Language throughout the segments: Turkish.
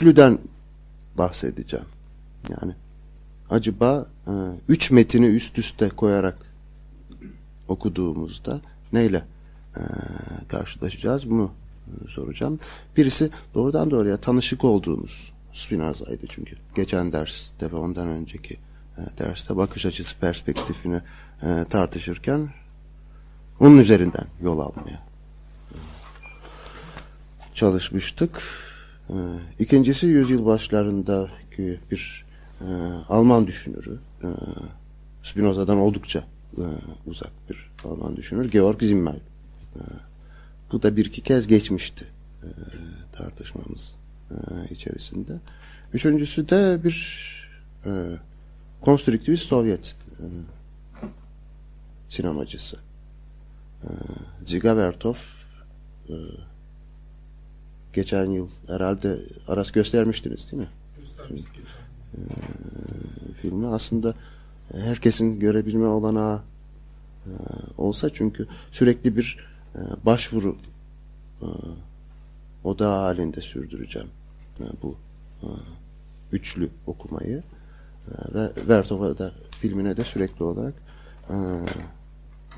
üçlüden bahsedeceğim. Yani acaba e, üç metini üst üste koyarak okuduğumuzda neyle e, karşılaşacağız bunu e, soracağım. Birisi doğrudan doğruya tanışık olduğumuz Spinoza'ydı çünkü. Geçen derste ve ondan önceki e, derste bakış açısı perspektifini e, tartışırken onun üzerinden yol almaya çalışmıştık. E, ikincisi yüzyıl başlarındaki bir e, Alman düşünürü. E, Spinoza'dan oldukça e, uzak bir Alman düşünür. Georg Simmel. E, bu da bir iki kez geçmişti e, tartışmamız içerisinde. Üçüncüsü de bir e, konstrüktivist Sovyet sinemacısı. E, Ziga Vertov geçen yıl herhalde Aras göstermiştiniz değil mi? Göstermiştik. E, filmi aslında herkesin görebilme olanağı e, olsa çünkü sürekli bir e, başvuru e, odağı halinde sürdüreceğim e, bu e, üçlü okumayı e, ve Vertov'a da filmine de sürekli olarak e,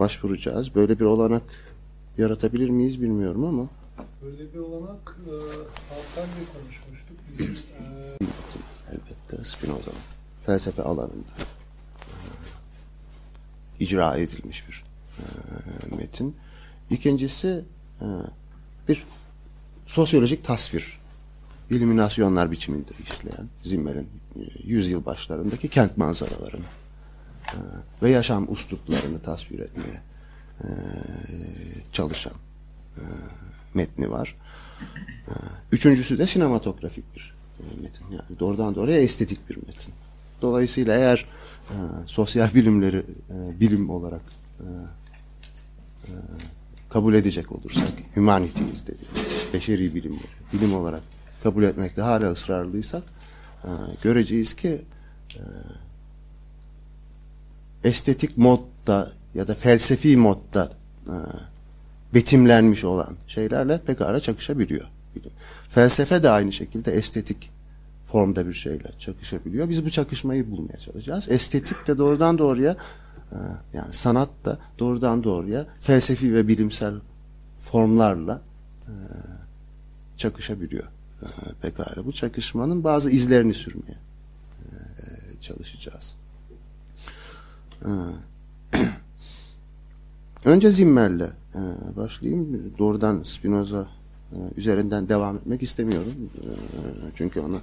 başvuracağız. Böyle bir olanak yaratabilir miyiz bilmiyorum ama Böyle bir olanak e, Hakan'la konuşmuştuk. Bizim e, elbette Spinoza'nın felsefe alanında e, icra edilmiş bir e, metin. İkincisi e, bir sosyolojik tasvir, ilüminasyonlar biçiminde işleyen Zimmer'in e, yüzyıl başlarındaki kent manzaralarını e, ve yaşam usluplarını tasvir etmeye e, çalışan e, metni var. E, Üçüncüsü de sinematografik bir e, metin. Yani doğrudan doğruya estetik bir metin. Dolayısıyla eğer e, sosyal bilimleri e, bilim olarak e, e, kabul edecek olursak, humanities dediğimiz, beşeri bilimleri, bilim olarak kabul etmekte hala ısrarlıysak, e, göreceğiz ki e, estetik modda ya da felsefi modda e, betimlenmiş olan şeylerle pekala çakışabiliyor. Felsefe de aynı şekilde estetik formda bir şeyle çakışabiliyor. Biz bu çakışmayı bulmaya çalışacağız. Estetik de doğrudan doğruya e, yani sanat da doğrudan doğruya felsefi ve bilimsel formlarla e, çakışabiliyor. E, pekala bu çakışmanın bazı izlerini sürmeye çalışacağız. Önce Zimmer'le başlayayım. Doğrudan Spinoza üzerinden devam etmek istemiyorum. Çünkü onu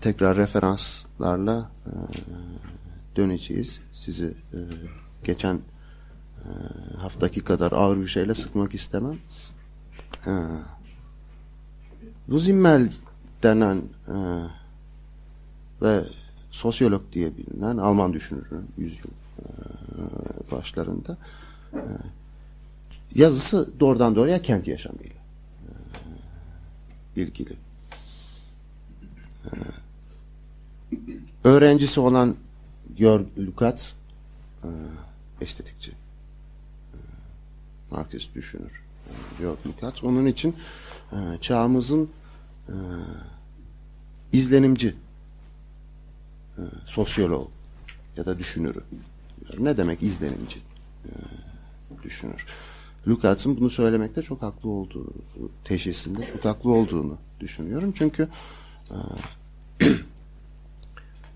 tekrar referanslarla döneceğiz. Sizi geçen haftaki kadar ağır bir şeyle sıkmak istemem. Bu Zimmel denen ve sosyolog diye bilinen Alman düşünürün yüzyıl başlarında yazısı doğrudan doğruya kent yaşamıyla ilgili. Öğrencisi olan Jörg Lukács estetikçi. Marksist düşünür. Jörg Lukács. Onun için çağımızın izlenimci sosyolog ya da düşünürü. Ne demek izlenimci düşünür? Lukács'ın bunu söylemekte çok haklı olduğu teşhisinde çok haklı olduğunu düşünüyorum. Çünkü e,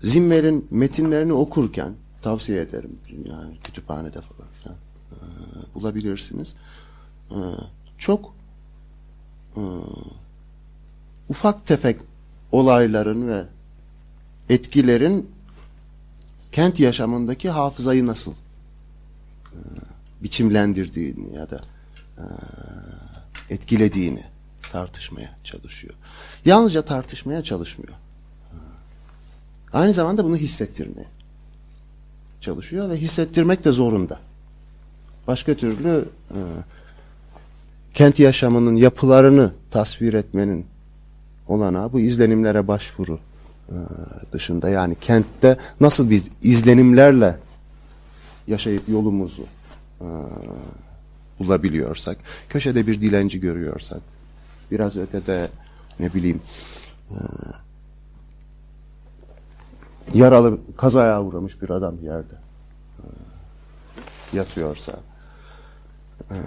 Zimmer'in metinlerini okurken tavsiye ederim. Yani kütüphanede falan filan e, bulabilirsiniz. E, çok e, ufak tefek olayların ve etkilerin kent yaşamındaki hafızayı nasıl e, biçimlendirdiğini ya da e, etkilediğini tartışmaya çalışıyor. Yalnızca tartışmaya çalışmıyor. Aynı zamanda bunu hissettirmeye çalışıyor ve hissettirmek de zorunda. Başka türlü e, kent yaşamının yapılarını tasvir etmenin olanağı bu izlenimlere başvuru e, dışında yani kentte nasıl biz izlenimlerle yaşayıp yolumuzu e, bulabiliyorsak, köşede bir dilenci görüyorsak, biraz ötede ne bileyim e, yaralı, kazaya uğramış bir adam yerde e, yatıyorsa, e,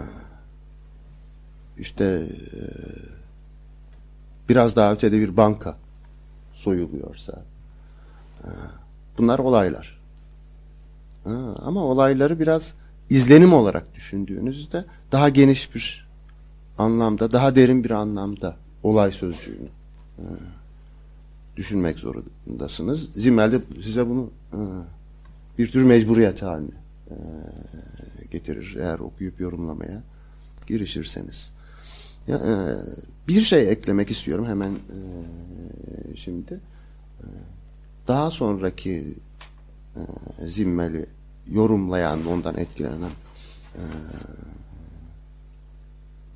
işte biraz daha ötede bir banka soyuluyorsa, bunlar olaylar. Ama olayları biraz izlenim olarak düşündüğünüzde daha geniş bir anlamda, daha derin bir anlamda olay sözcüğünü e, düşünmek zorundasınız. Zimmel de size bunu e, bir tür mecburiyet haline e, getirir eğer okuyup yorumlamaya girişirseniz. Ya, e, bir şey eklemek istiyorum hemen e, şimdi. E, daha sonraki e, Zimmel'i yorumlayan, ondan etkilenen e,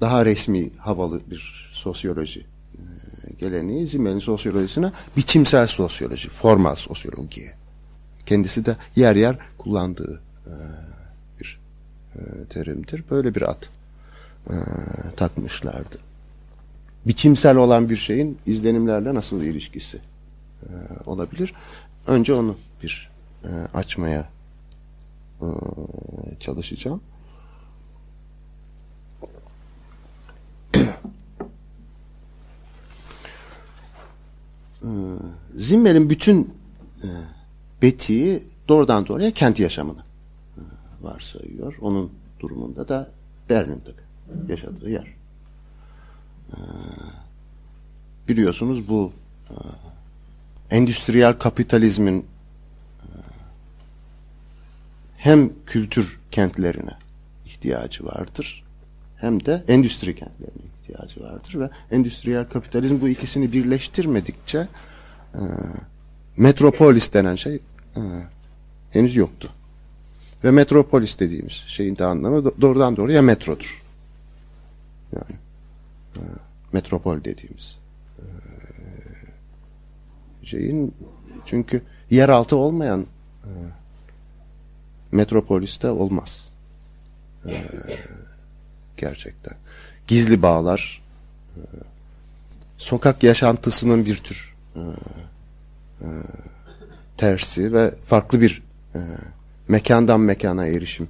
daha resmi havalı bir sosyoloji e, geleneği Zimmel'in sosyolojisine biçimsel sosyoloji, formal sosyoloji. Kendisi de yer yer kullandığı e, bir e, terimdir. Böyle bir ad e, takmışlardı. Biçimsel olan bir şeyin izlenimlerle nasıl ilişkisi e, olabilir? Önce onu bir e, açmaya çalışacağım. E, Zimmer'in bütün e, betiği doğrudan doğruya kent yaşamını e, varsayıyor. Onun durumunda da Berlin'de yaşadığı yer. E, biliyorsunuz bu e, endüstriyel kapitalizmin e, hem kültür kentlerine ihtiyacı vardır hem de endüstri kentlerine ihtiyacı vardır ve endüstriyel kapitalizm bu ikisini birleştirmedikçe e, metropolis denen şey e, henüz yoktu. Ve metropolis dediğimiz şeyin de anlamı doğrudan doğruya metrodur. Yani e, metropol dediğimiz e, şeyin çünkü yeraltı olmayan e, metropoliste olmaz. E, gerçekten. Gizli bağlar e, sokak yaşantısının bir tür e, e, tersi ve farklı bir e, mekandan mekana erişim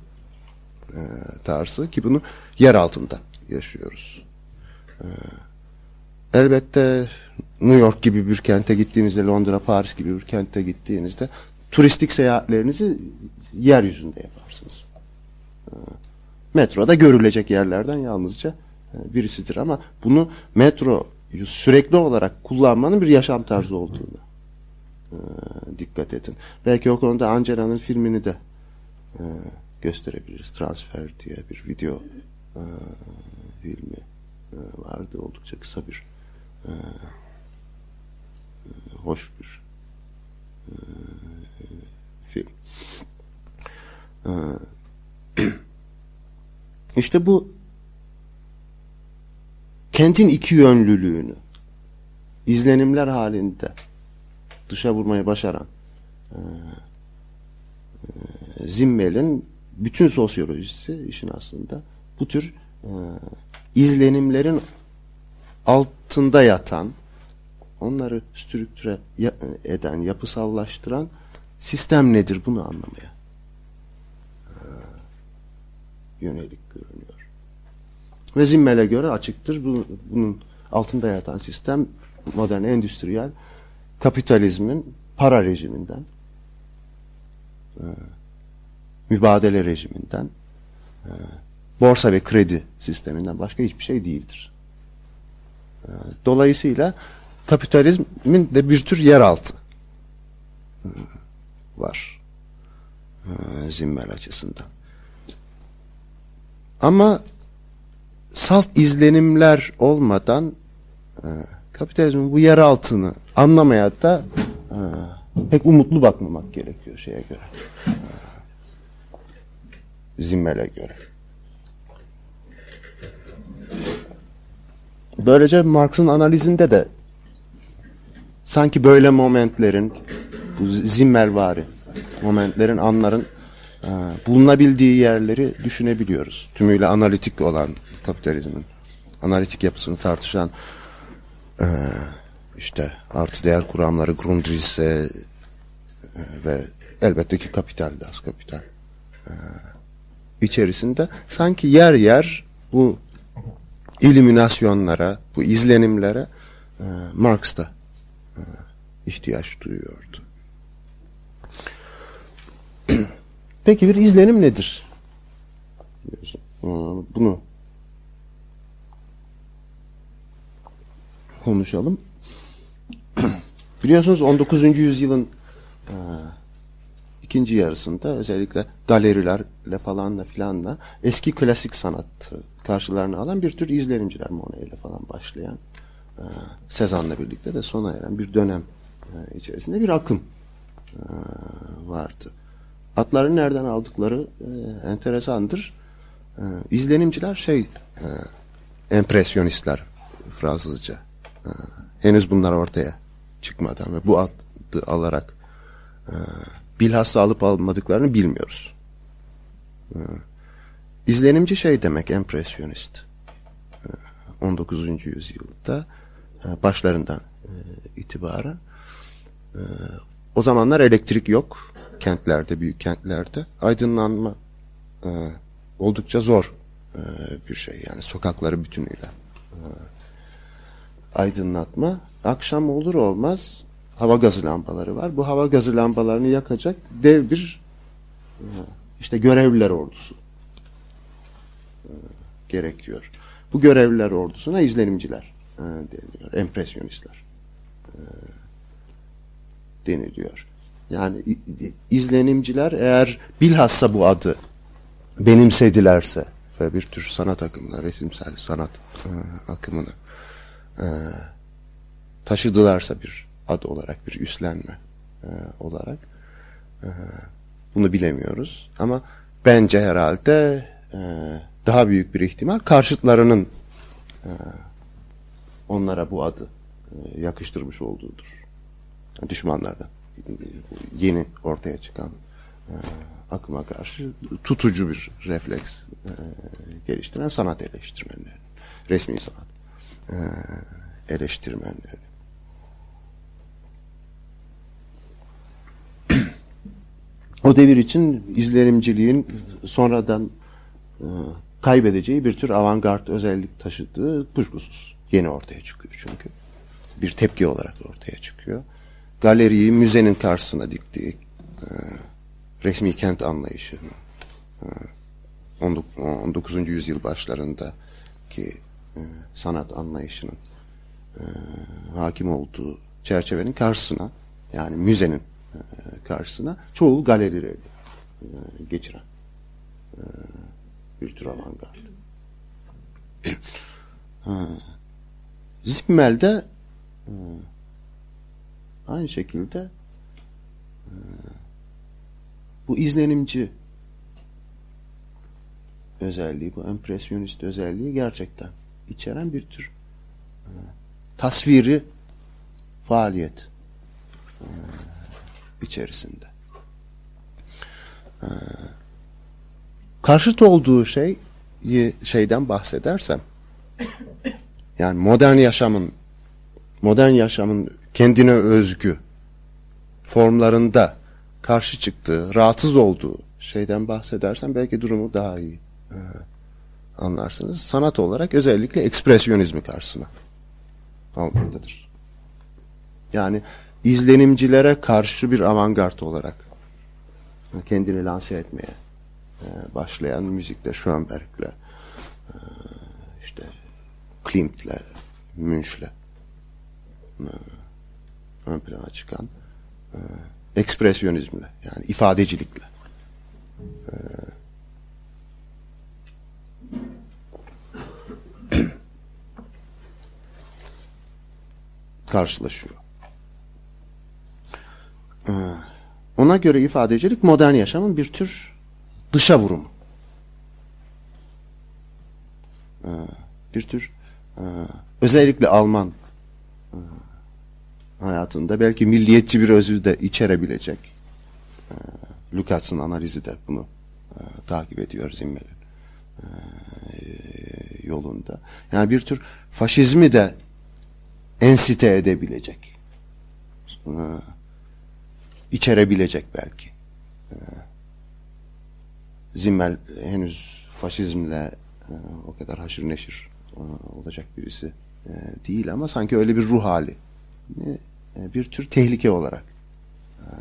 e, tarzı ki bunu yer altında yaşıyoruz. E, elbette New York gibi bir kente gittiğinizde, Londra, Paris gibi bir kente gittiğinizde turistik seyahatlerinizi yeryüzünde yaparsınız. E, metroda görülecek yerlerden yalnızca e, birisidir ama bunu metro sürekli olarak kullanmanın bir yaşam tarzı olduğunu e, dikkat edin. Belki o konuda Angela'nın filmini de e, gösterebiliriz. Transfer diye bir video filmi vardı. Oldukça kısa bir hoş bir film. E, işte bu kentin iki yönlülüğünü izlenimler halinde dışa vurmayı başaran e, e, Zimmel'in bütün sosyolojisi işin aslında bu tür e, izlenimlerin altında yatan onları strüktüre eden, yapısallaştıran sistem nedir bunu anlamaya e, yönelik görünüyor. Ve Zimmel'e göre açıktır bu, bunun altında yatan sistem modern endüstriyel kapitalizmin para rejiminden e, mübadele rejiminden e, borsa ve kredi sisteminden başka hiçbir şey değildir. E, dolayısıyla kapitalizmin de bir tür yeraltı e, var e, Zimmel açısından. Ama salt izlenimler olmadan e, kapitalizmin bu yer altını anlamaya da e, pek umutlu bakmamak gerekiyor şeye göre. E, Zimmel'e göre. Böylece Marx'ın analizinde de sanki böyle momentlerin bu Zimmelvari momentlerin, anların bulunabildiği yerleri düşünebiliyoruz. Tümüyle analitik olan kapitalizmin analitik yapısını tartışan e, işte artı değer kuramları Grundrisse e, ve elbette ki kapital, das kapital e, içerisinde sanki yer yer bu ilüminasyonlara, bu izlenimlere e, Marx da ihtiyaç duyuyordu. Peki bir izlenim nedir? Bunu konuşalım. Biliyorsunuz 19. yüzyılın e, ikinci yarısında özellikle galerilerle falanla filanla eski klasik sanatı karşılarına alan bir tür izlenimciler Monet ile falan başlayan Sezan'la birlikte de sona eren bir dönem e, içerisinde bir akım e, vardı. Adları nereden aldıkları e, enteresandır. E, izlenimciler şey e, empresyonistler Fransızca. E, henüz bunlar ortaya çıkmadan ve bu adı alarak e, bilhassa alıp almadıklarını bilmiyoruz. E, izlenimci şey demek empresyonist. E, 19. yüzyılda e, başlarından e, itibaren e, o zamanlar elektrik yok kentlerde, büyük kentlerde. Aydınlanma e, oldukça zor e, bir şey. Yani sokakları bütünüyle e, aydınlatma. Akşam olur olmaz hava gazı lambaları var. Bu hava gazı lambalarını yakacak dev bir e, işte görevliler ordusu e, gerekiyor. Bu görevliler ordusuna izlenimciler e, deniliyor. Empresyonistler e, deniliyor. Yani izlenimciler eğer bilhassa bu adı benimsedilerse ve bir tür sanat akımına, resimsel sanat e, akımını e, taşıdılarsa bir ad olarak, bir üstlenme e, olarak e, bunu bilemiyoruz. Ama bence herhalde e, daha büyük bir ihtimal karşıtlarının e, onlara bu adı e, yakıştırmış olduğudur. Düşmanlardan yeni ortaya çıkan e, akıma karşı tutucu bir refleks e, geliştiren sanat eleştirmenleri, resmi sanat e, eleştirmenleri. o devir için izlenimciliğin sonradan e, kaybedeceği bir tür avantgard özellik taşıdığı kuşkusuz. Yeni ortaya çıkıyor çünkü. Bir tepki olarak ortaya çıkıyor. Galeriyi müzenin karşısına diktiği e, resmi kent anlayışını e, 19. yüzyıl başlarında ki e, sanat anlayışının e, hakim olduğu çerçevenin karşısına yani müzenin e, karşısına çoğu galerileri e, geçiren e, bir tür avantgard. Zimmel'de e, aynı şekilde e, bu izlenimci özelliği, bu empresyonist özelliği gerçekten içeren bir tür e, tasviri faaliyet e, içerisinde. Karşıt olduğu şey şeyden bahsedersem yani modern yaşamın modern yaşamın kendine özgü formlarında karşı çıktığı, rahatsız olduğu şeyden bahsedersem belki durumu daha iyi e, anlarsınız. Sanat olarak özellikle ekspresyonizmi karşısına almaktadır. Yani izlenimcilere karşı bir avantgard olarak kendini lanse etmeye e, başlayan müzikte Schoenberg'le e, işte Klimt'le Münch'le e, ön plana çıkan e, ekspresyonizmle yani ifadecilikle e, karşılaşıyor. E, ona göre ifadecilik modern yaşamın bir tür dışa vurumu. E, bir tür e, özellikle Alman e, hayatında belki milliyetçi bir özü de içerebilecek. E, Lukács'ın analizi de bunu e, takip ediyor Zimmer'in e, yolunda. Yani bir tür faşizmi de ensite edebilecek, e, içerebilecek belki. E, Zimmel henüz faşizmle e, o kadar haşır neşir e, olacak birisi e, değil ama sanki öyle bir ruh hali, bir tür tehlike olarak e,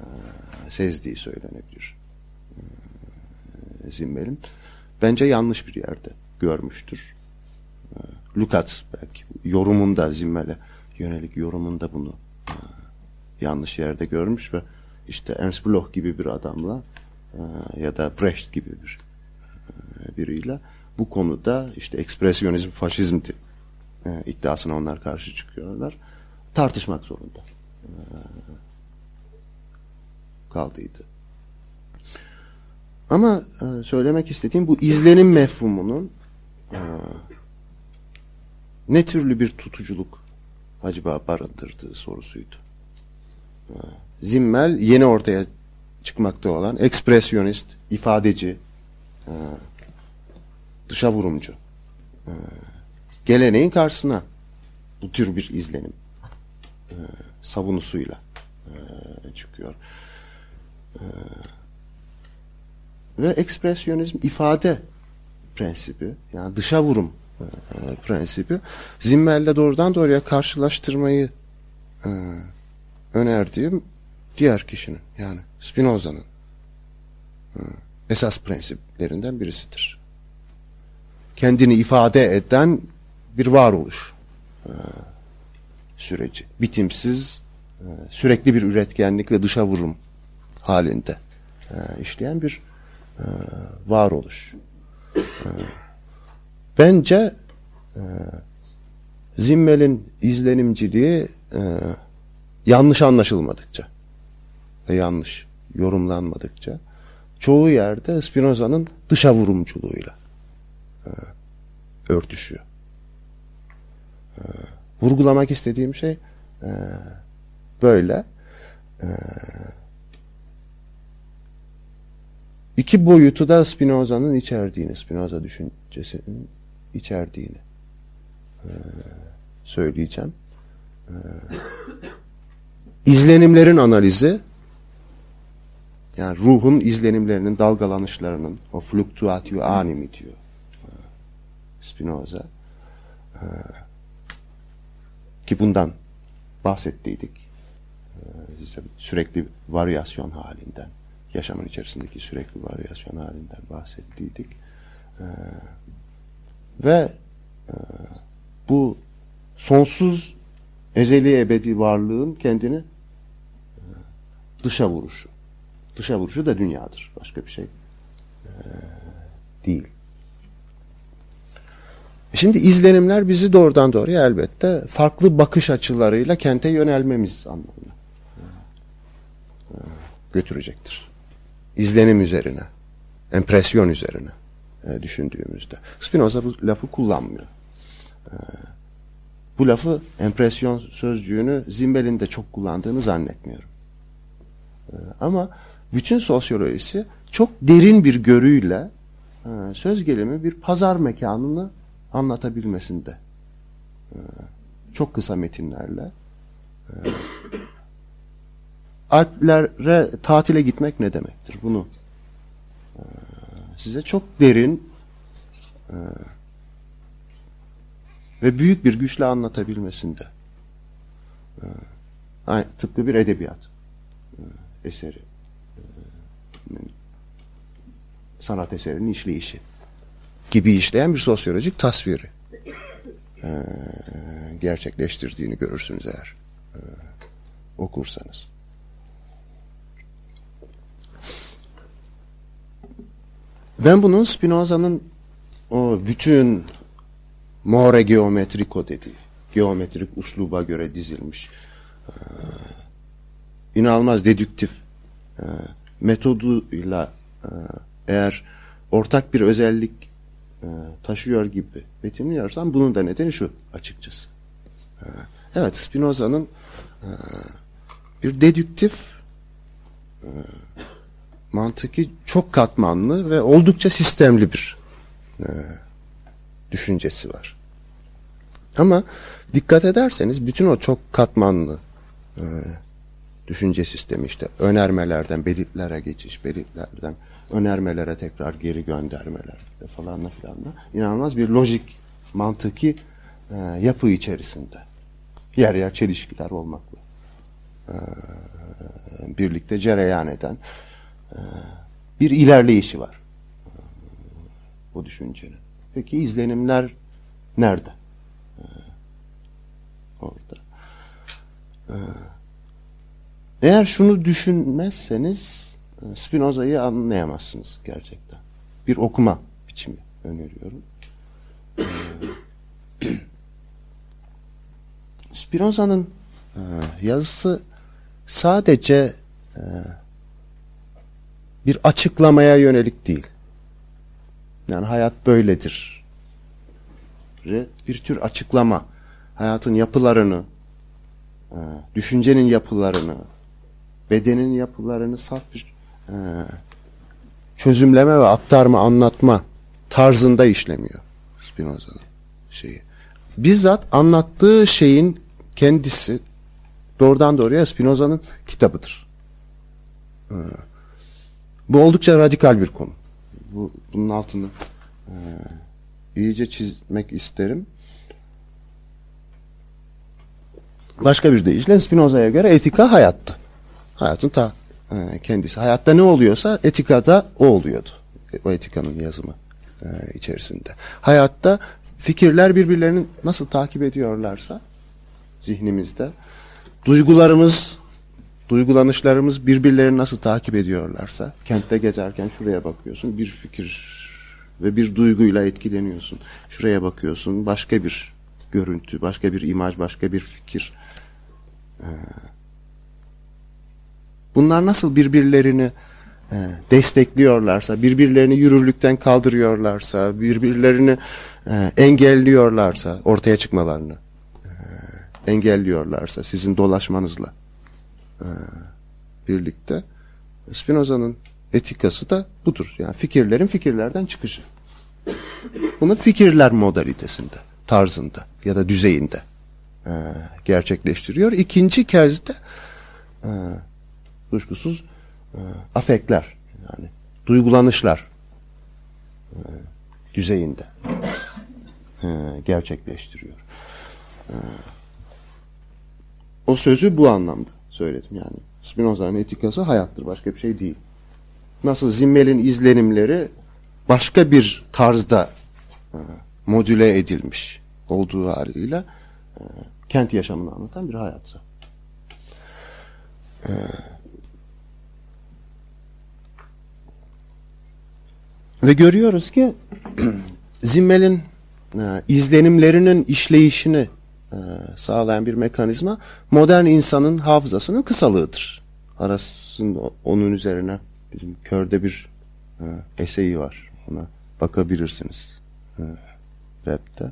sezdiği söylenebilir. E, Zimmel'in. Bence yanlış bir yerde görmüştür. E, Lukat belki yorumunda Zimmel'e yönelik yorumunda bunu e, yanlış yerde görmüş ve işte Ernst Bloch gibi bir adamla e, ya da Brecht gibi bir e, biriyle bu konuda işte ekspresyonizm, faşizm e, iddiasına onlar karşı çıkıyorlar. Tartışmak zorunda e, kaldıydı. Ama e, söylemek istediğim bu izlenim mefhumunun e, ne türlü bir tutuculuk acaba barındırdığı sorusuydu. E, Zimmel yeni ortaya çıkmakta olan ekspresyonist, ifadeci, dışa vurumcu geleneğin karşısına bu tür bir izlenim savunusuyla e, çıkıyor. E, ve ekspresyonizm ifade prensibi yani dışa vurum e, prensibi Zimmel'le doğrudan doğruya karşılaştırmayı e, önerdiğim diğer kişinin yani Spinoza'nın e, esas prensiplerinden birisidir. Kendini ifade eden bir varoluş e, süreci. Bitimsiz, e, sürekli bir üretkenlik ve dışa vurum halinde e, işleyen bir e, varoluş. Bence Zimmel'in izlenimciliği yanlış anlaşılmadıkça ve yanlış yorumlanmadıkça çoğu yerde Spinoza'nın dışa vurumculuğuyla örtüşüyor. Vurgulamak istediğim şey e, böyle. E, iki boyutu da Spinoza'nın içerdiğini, Spinoza düşüncesinin içerdiğini e, söyleyeceğim. E, izlenimlerin analizi yani ruhun izlenimlerinin, dalgalanışlarının o fluctuatio animi diyor e, Spinoza. E, ki bundan bahsettiydik. E, sürekli varyasyon halinden, yaşamın içerisindeki sürekli varyasyon halinden bahsettiydik. Ve bu sonsuz ezeli ebedi varlığın kendini dışa vuruşu. Dışa vuruşu da dünyadır. Başka bir şey e, değil. Şimdi izlenimler bizi doğrudan doğruya elbette farklı bakış açılarıyla kente yönelmemiz anlamına e, götürecektir. İzlenim üzerine, empresyon üzerine e, düşündüğümüzde. Spinoza bu lafı kullanmıyor. E, bu lafı empresyon sözcüğünü Zimbel'in de çok kullandığını zannetmiyorum. Ama bütün sosyolojisi çok derin bir görüyle söz gelimi bir pazar mekanını anlatabilmesinde. E, çok kısa metinlerle. E, Alplere tatile gitmek ne demektir? Bunu size çok derin ve büyük bir güçle anlatabilmesinde. Tıpkı bir edebiyat eseri sanat eserinin işleyişi gibi işleyen bir sosyolojik tasviri e, gerçekleştirdiğini görürsünüz eğer e, okursanız. Ben bunun Spinoza'nın o bütün more geometriko dediği, geometrik usluba göre dizilmiş, e, inanılmaz dedüktif metoduyla eğer ortak bir özellik taşıyor gibi betimliyorsam bunun da nedeni şu açıkçası. E, evet Spinoza'nın e, bir dedüktif e, mantıki çok katmanlı ve oldukça sistemli bir e, düşüncesi var. Ama dikkat ederseniz bütün o çok katmanlı e, düşünce sistemi işte önermelerden belitlere geçiş, belitlerden önermelere tekrar geri göndermeler falan da filan da inanılmaz bir lojik, mantıki e, yapı içerisinde. Yer yer çelişkiler olmakla e, birlikte cereyan eden e, bir ilerleyişi var e, bu düşüncenin. Peki izlenimler nerede? E, orada. E, eğer şunu düşünmezseniz Spinoza'yı anlayamazsınız gerçekten. Bir okuma biçimi öneriyorum. E, Spinoza'nın e, yazısı sadece bir açıklamaya yönelik değil. Yani hayat böyledir. Bir tür açıklama. Hayatın yapılarını, düşüncenin yapılarını, bedenin yapılarını saf bir e, çözümleme ve aktarma, anlatma tarzında işlemiyor Spinoza'nın şeyi. Bizzat anlattığı şeyin kendisi doğrudan doğruya Spinoza'nın kitabıdır. E, bu oldukça radikal bir konu. Bu, bunun altını e, iyice çizmek isterim. Başka bir deyişle Spinoza'ya göre etika hayattı. Hayatın ta kendisi. Hayatta ne oluyorsa etikada o oluyordu. O etikanın yazımı e, içerisinde. Hayatta fikirler birbirlerini nasıl takip ediyorlarsa zihnimizde duygularımız duygulanışlarımız birbirlerini nasıl takip ediyorlarsa kentte gezerken şuraya bakıyorsun bir fikir ve bir duyguyla etkileniyorsun. Şuraya bakıyorsun başka bir görüntü, başka bir imaj, başka bir fikir. Ee, bunlar nasıl birbirlerini e, destekliyorlarsa, birbirlerini yürürlükten kaldırıyorlarsa, birbirlerini e, engelliyorlarsa, ortaya çıkmalarını e, engelliyorlarsa sizin dolaşmanızla e, birlikte Spinoza'nın etikası da budur. Yani fikirlerin fikirlerden çıkışı. Bunu fikirler modalitesinde, tarzında ya da düzeyinde e, gerçekleştiriyor. İkinci kez de e, kuşkusuz e, afekler yani duygulanışlar e, düzeyinde e, gerçekleştiriyor. E, o sözü bu anlamda söyledim yani. Spinoza'nın etikası hayattır başka bir şey değil. Nasıl Zimmel'in izlenimleri başka bir tarzda e, modüle edilmiş olduğu haliyle e, kent yaşamını anlatan bir hayatsa. E, ve görüyoruz ki Zimmel'in e, izlenimlerinin işleyişini e, sağlayan bir mekanizma modern insanın hafızasının kısalığıdır. Arasında onun üzerine bizim körde bir e, eseyi var. Ona bakabilirsiniz e, webde.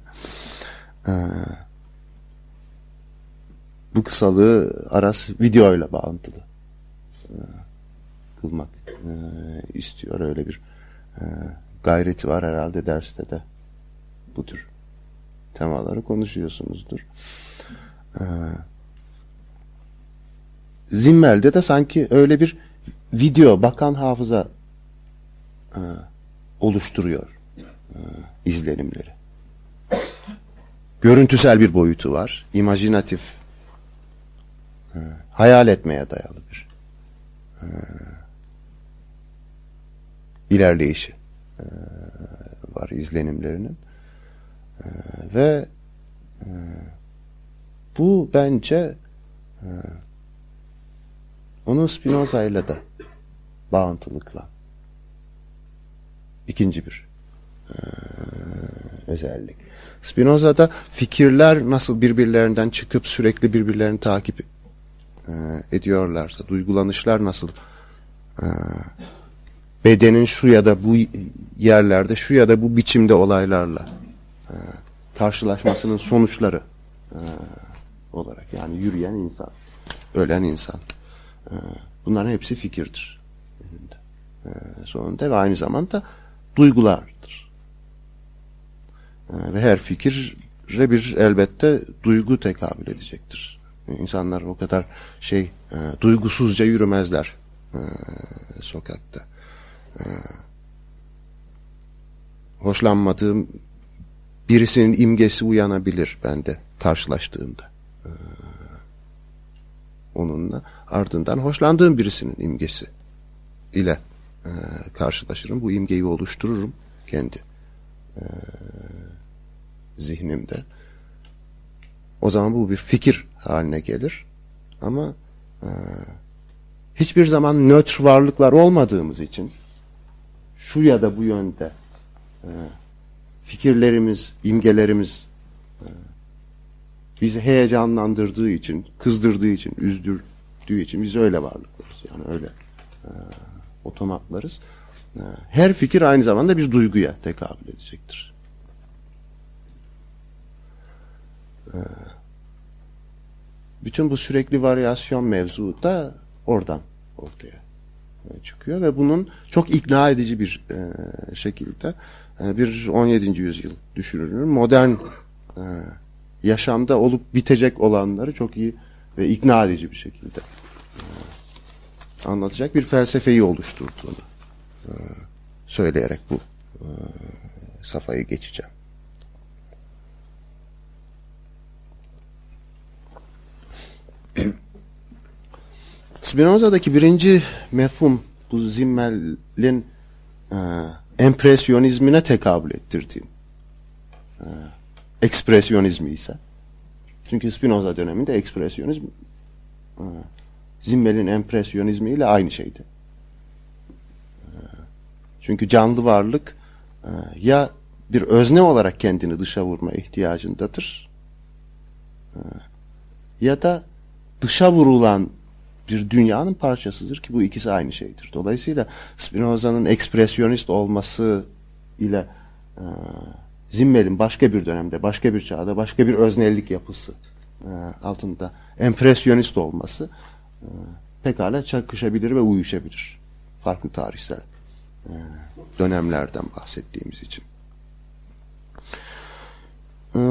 E, bu kısalığı Aras videoyla bağlantılı e, kılmak e, istiyor. Öyle bir gayreti var herhalde derste de bu tür temaları konuşuyorsunuzdur. Ee, Zimmel'de de sanki öyle bir video bakan hafıza e, oluşturuyor e, izlenimleri. Görüntüsel bir boyutu var. imajinatif e, hayal etmeye dayalı bir ilerleyişi e, var izlenimlerinin. E, ve e, bu bence e, onun Spinoza ile de bağıntılıkla ikinci bir özellik. Spinoza'da fikirler nasıl birbirlerinden çıkıp sürekli birbirlerini takip ediyorlarsa, duygulanışlar nasıl bedenin şu ya da bu yerlerde, şu ya da bu biçimde olaylarla e, karşılaşmasının sonuçları e, olarak yani yürüyen insan, ölen insan. E, bunların hepsi fikirdir. E, sonunda ve aynı zamanda duygulardır. E, ve her fikir fikre bir elbette duygu tekabül edecektir. İnsanlar o kadar şey e, duygusuzca yürümezler e, sokakta. E, hoşlanmadığım birisinin imgesi uyanabilir bende karşılaştığımda. E, onunla ardından hoşlandığım birisinin imgesi ile e, karşılaşırım. Bu imgeyi oluştururum kendi e, zihnimde. O zaman bu bir fikir haline gelir. Ama e, hiçbir zaman nötr varlıklar olmadığımız için şu ya da bu yönde e, fikirlerimiz, imgelerimiz e, bizi heyecanlandırdığı için, kızdırdığı için, üzdürdüğü için biz öyle varlıklarız. Yani öyle e, otomatlarız. Her fikir aynı zamanda bir duyguya tekabül edecektir. Bütün bu sürekli varyasyon mevzu da oradan ortaya çıkıyor ve bunun çok ikna edici bir e, şekilde e, bir 17. yüzyıl düşünürünün modern e, yaşamda olup bitecek olanları çok iyi ve ikna edici bir şekilde anlatacak bir felsefeyi oluşturduğunu söyleyerek bu safhayı geçeceğim. Spinoza'daki birinci mefhum bu Zimmel'in e, empresyonizmine tekabül ettirdiğim e, ekspresyonizmi ise çünkü Spinoza döneminde ekspresyonizm e, Zimmel'in empresyonizmi ile aynı şeydi. E, çünkü canlı varlık e, ya bir özne olarak kendini dışa vurma ihtiyacındadır e, ya da dışa vurulan bir dünyanın parçasıdır ki bu ikisi aynı şeydir. Dolayısıyla Spinoza'nın ekspresyonist olması ile e, Zimmel'in başka bir dönemde, başka bir çağda, başka bir öznellik yapısı e, altında empresyonist olması e, pekala çakışabilir ve uyuşabilir. Farklı tarihsel e, dönemlerden bahsettiğimiz için. E,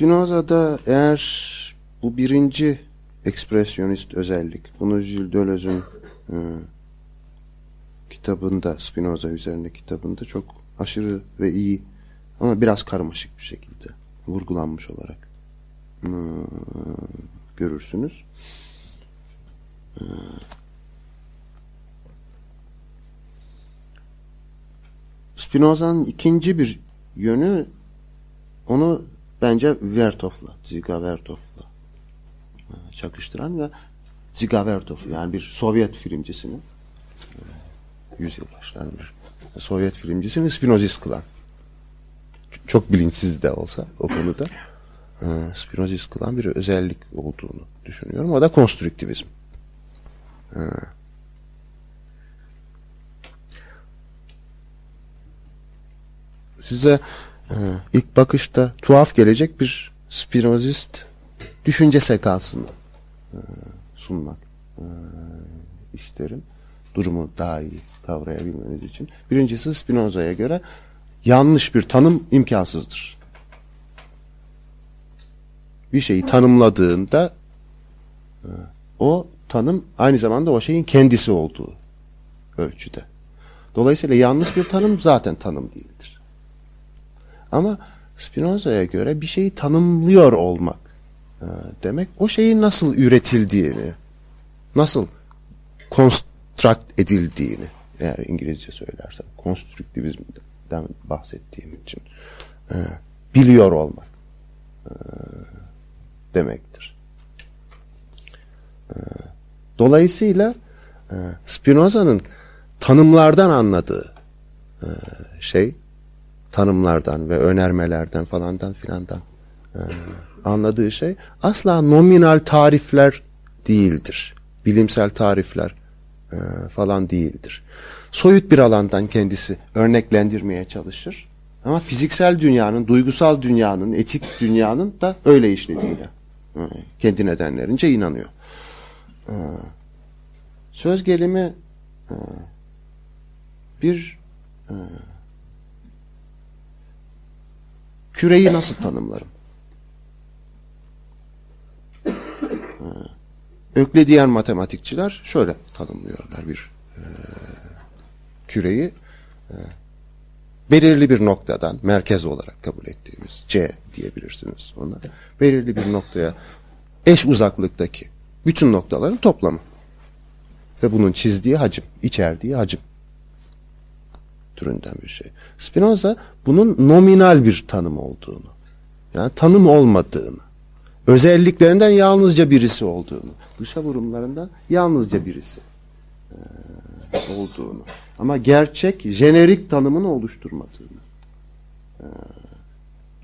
Spinoza'da eğer bu birinci ekspresyonist özellik, bunu Gilles Deleuze'ün e, kitabında, Spinoza üzerine kitabında çok aşırı ve iyi ama biraz karmaşık bir şekilde vurgulanmış olarak e, görürsünüz. E, Spinoza'nın ikinci bir yönü onu bence Vertov'la, Ziga Vertov'la çakıştıran ve Ziga Vertov yani bir Sovyet filmcisini yüzyıl başlarında bir Sovyet filmcisini Spinozist kılan çok bilinçsiz de olsa o konuda Spinozist kılan bir özellik olduğunu düşünüyorum. O da konstrüktivizm. Size ilk bakışta tuhaf gelecek bir Spinozist düşünce sekansını sunmak isterim. Durumu daha iyi kavrayabilmeniz için. Birincisi Spinoza'ya göre yanlış bir tanım imkansızdır. Bir şeyi tanımladığında o tanım aynı zamanda o şeyin kendisi olduğu ölçüde. Dolayısıyla yanlış bir tanım zaten tanım değildir. Ama Spinoza'ya göre bir şeyi tanımlıyor olmak e, demek o şeyin nasıl üretildiğini, nasıl konstrakt edildiğini eğer İngilizce söylersem konstrüktivizmden bahsettiğim için e, biliyor olmak e, demektir. Dolayısıyla Spinoza'nın tanımlardan anladığı şey tanımlardan ve önermelerden falandan filandan e, anladığı şey asla nominal tarifler değildir. Bilimsel tarifler e, falan değildir. Soyut bir alandan kendisi örneklendirmeye çalışır. Ama fiziksel dünyanın, duygusal dünyanın, etik dünyanın da öyle işlediğine e, kendi nedenlerince inanıyor. E, söz gelimi e, bir küreyi nasıl tanımlarım? E, Öklediyen matematikçiler şöyle tanımlıyorlar bir e, küreyi. E, belirli bir noktadan merkez olarak kabul ettiğimiz C diyebilirsiniz ona. Belirli bir noktaya eş uzaklıktaki bütün noktaların toplamı. Ve bunun çizdiği hacim, içerdiği hacim türünden bir şey. Spinoza bunun nominal bir tanım olduğunu, yani tanım olmadığını, özelliklerinden yalnızca birisi olduğunu, dışa vurumlarından yalnızca birisi e, olduğunu ama gerçek jenerik tanımını oluşturmadığını e,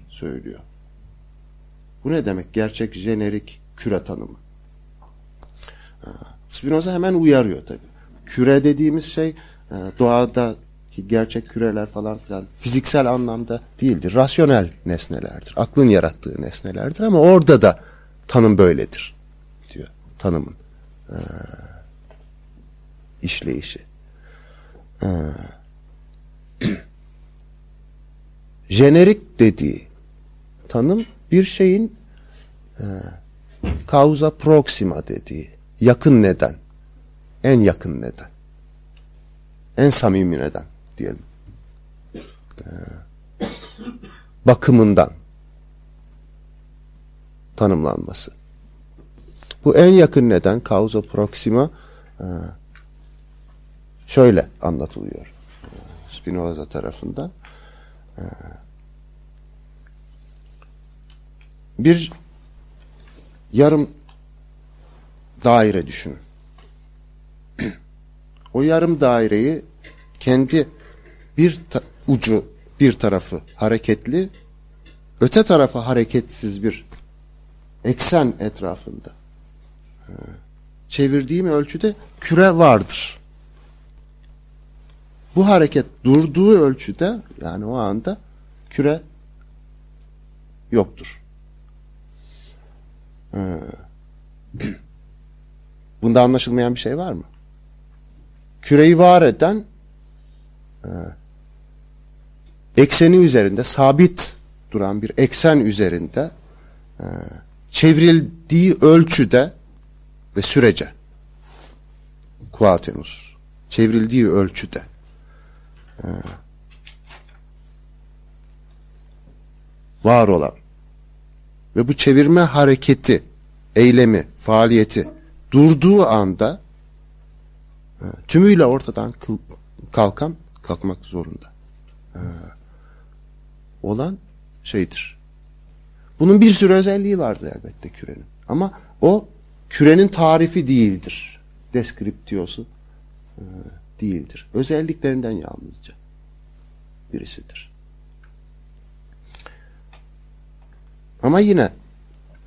söylüyor. Bu ne demek? Gerçek jenerik küre tanımı. E, Spinoza hemen uyarıyor tabii. Küre dediğimiz şey e, doğada gerçek küreler falan filan fiziksel anlamda değildir. Rasyonel nesnelerdir. Aklın yarattığı nesnelerdir ama orada da tanım böyledir diyor. Tanımın ee, işleyişi. Ee, jenerik dediği tanım bir şeyin e, causa proxima dediği yakın neden en yakın neden en samimi neden diyelim. Ee, bakımından tanımlanması. Bu en yakın neden causa proxima e, şöyle anlatılıyor e, Spinoza tarafından. Bir yarım daire düşünün. O yarım daireyi kendi bir ucu bir tarafı hareketli öte tarafı hareketsiz bir eksen etrafında e, çevirdiğim ölçüde küre vardır. Bu hareket durduğu ölçüde yani o anda küre yoktur. Ee, bunda anlaşılmayan bir şey var mı? Küreyi var eden e, ekseni üzerinde sabit duran bir eksen üzerinde e, çevrildiği ölçüde ve sürece kuatenus çevrildiği ölçüde e, var olan ve bu çevirme hareketi, eylemi, faaliyeti durduğu anda e, tümüyle ortadan kalkan kalkmak zorunda. E, olan şeydir. Bunun bir sürü özelliği vardır elbette kürenin. Ama o kürenin tarifi değildir. Deskriptiyosu e, değildir. Özelliklerinden yalnızca birisidir. Ama yine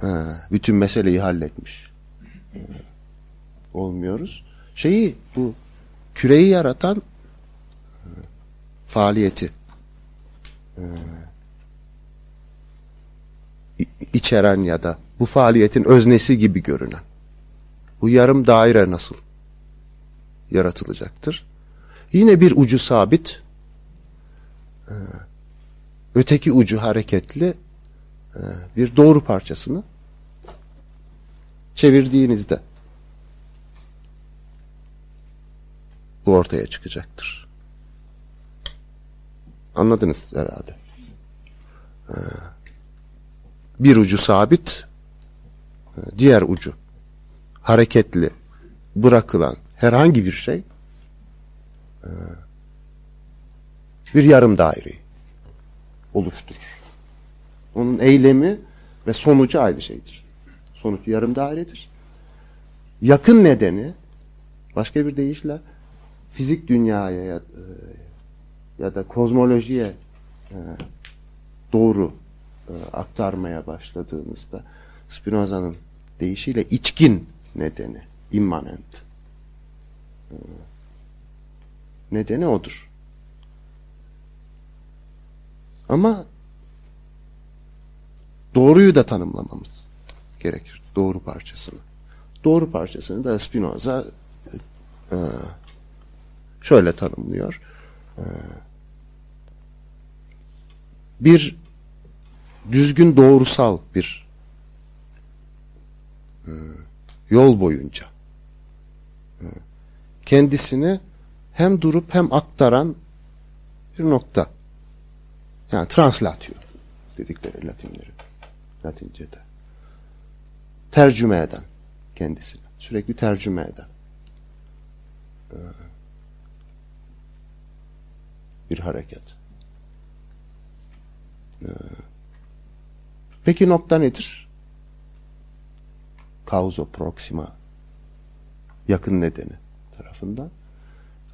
e, bütün meseleyi halletmiş e, olmuyoruz. Şeyi bu küreyi yaratan faaliyeti içeren ya da bu faaliyetin öznesi gibi görünen bu yarım daire nasıl yaratılacaktır? Yine bir ucu sabit e, öteki ucu hareketli e, bir doğru parçasını çevirdiğinizde bu ortaya çıkacaktır. Anladınız herhalde. Ee, bir ucu sabit, diğer ucu hareketli bırakılan herhangi bir şey e, bir yarım daireyi oluşturur. Onun eylemi ve sonucu aynı şeydir. Sonuç yarım dairedir. Yakın nedeni başka bir deyişle fizik dünyaya ya, e, ya da kozmolojiye e, doğru aktarmaya başladığınızda Spinoza'nın deyişiyle içkin nedeni, immanent nedeni odur. Ama doğruyu da tanımlamamız gerekir. Doğru parçasını. Doğru parçasını da Spinoza e, şöyle tanımlıyor. Bir düzgün doğrusal bir e, yol boyunca e, kendisini hem durup hem aktaran bir nokta. Yani translatıyor dedikleri Latinleri. Latince'de. Tercüme eden kendisini. Sürekli tercüme eden. Ee, bir hareket. Ee, peki nokta nedir? Causa proxima yakın nedeni tarafından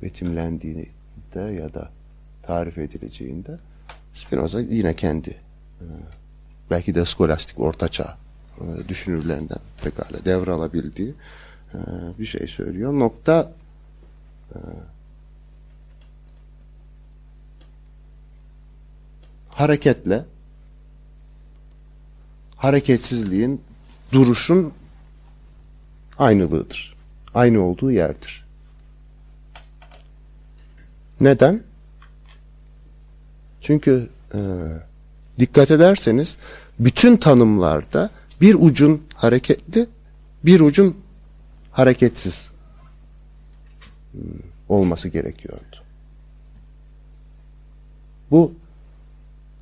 betimlendiğinde ya da tarif edileceğinde Spinoza yine kendi e, belki de skolastik ortaçağ e, düşünürlerinden pekala devralabildiği e, bir şey söylüyor. Nokta hareketle hareketsizliğin duruşun aynılığıdır. Aynı olduğu yerdir. Neden? Çünkü e, dikkat ederseniz bütün tanımlarda bir ucun hareketli, bir ucun hareketsiz hmm, olması gerekiyordu. Bu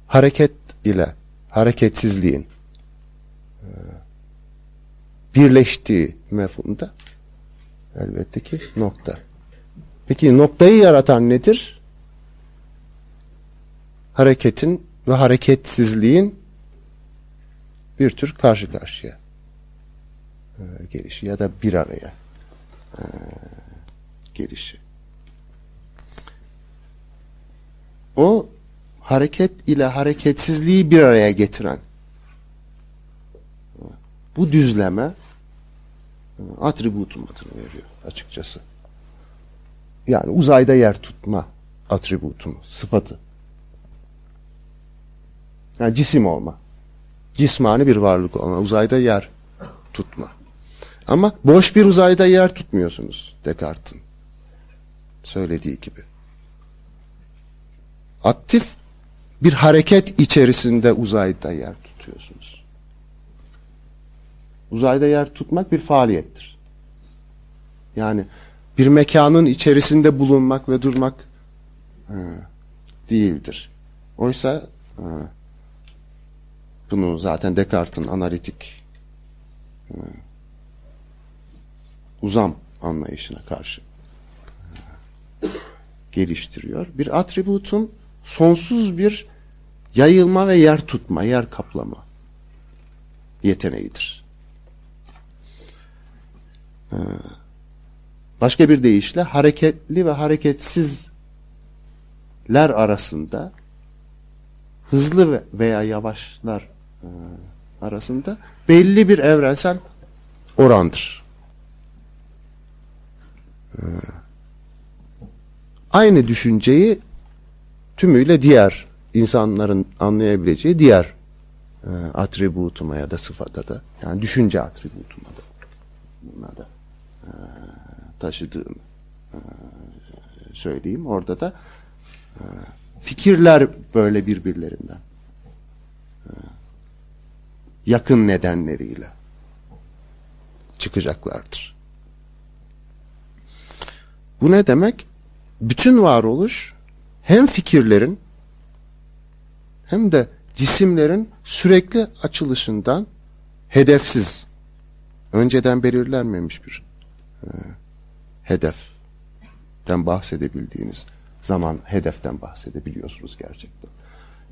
hareket ile hareketsizliğin birleştiği mefhumda elbette ki nokta. Peki noktayı yaratan nedir? Hareketin ve hareketsizliğin bir tür karşı karşıya e, gelişi ya da bir araya e, gelişi. O hareket ile hareketsizliği bir araya getiren bu düzleme e, atributum adını veriyor açıkçası. Yani uzayda yer tutma atributum, sıfatı. Yani cisim olma. Cismani bir varlık olma. Uzayda yer tutma. Ama boş bir uzayda yer tutmuyorsunuz Descartes'in söylediği gibi. Aktif bir hareket içerisinde uzayda yer tutuyorsunuz. Uzayda yer tutmak bir faaliyettir. Yani bir mekanın içerisinde bulunmak ve durmak e, değildir. Oysa e, bunu zaten Descartes'in analitik e, uzam anlayışına karşı e, geliştiriyor. Bir atributun sonsuz bir yayılma ve yer tutma, yer kaplama yeteneğidir. Başka bir deyişle hareketli ve hareketsizler arasında hızlı veya yavaşlar e, arasında belli bir evrensel orandır. Ee, aynı düşünceyi tümüyle diğer insanların anlayabileceği diğer e, atributuma ya da sıfata da yani düşünce atributuma da buna da taşıdığımı e, söyleyeyim. Orada da e, fikirler böyle birbirlerinden e, yakın nedenleriyle çıkacaklardır. Bu ne demek? Bütün varoluş hem fikirlerin hem de cisimlerin sürekli açılışından hedefsiz, önceden belirlenmemiş bir hedeften bahsedebildiğiniz zaman hedeften bahsedebiliyorsunuz gerçekten.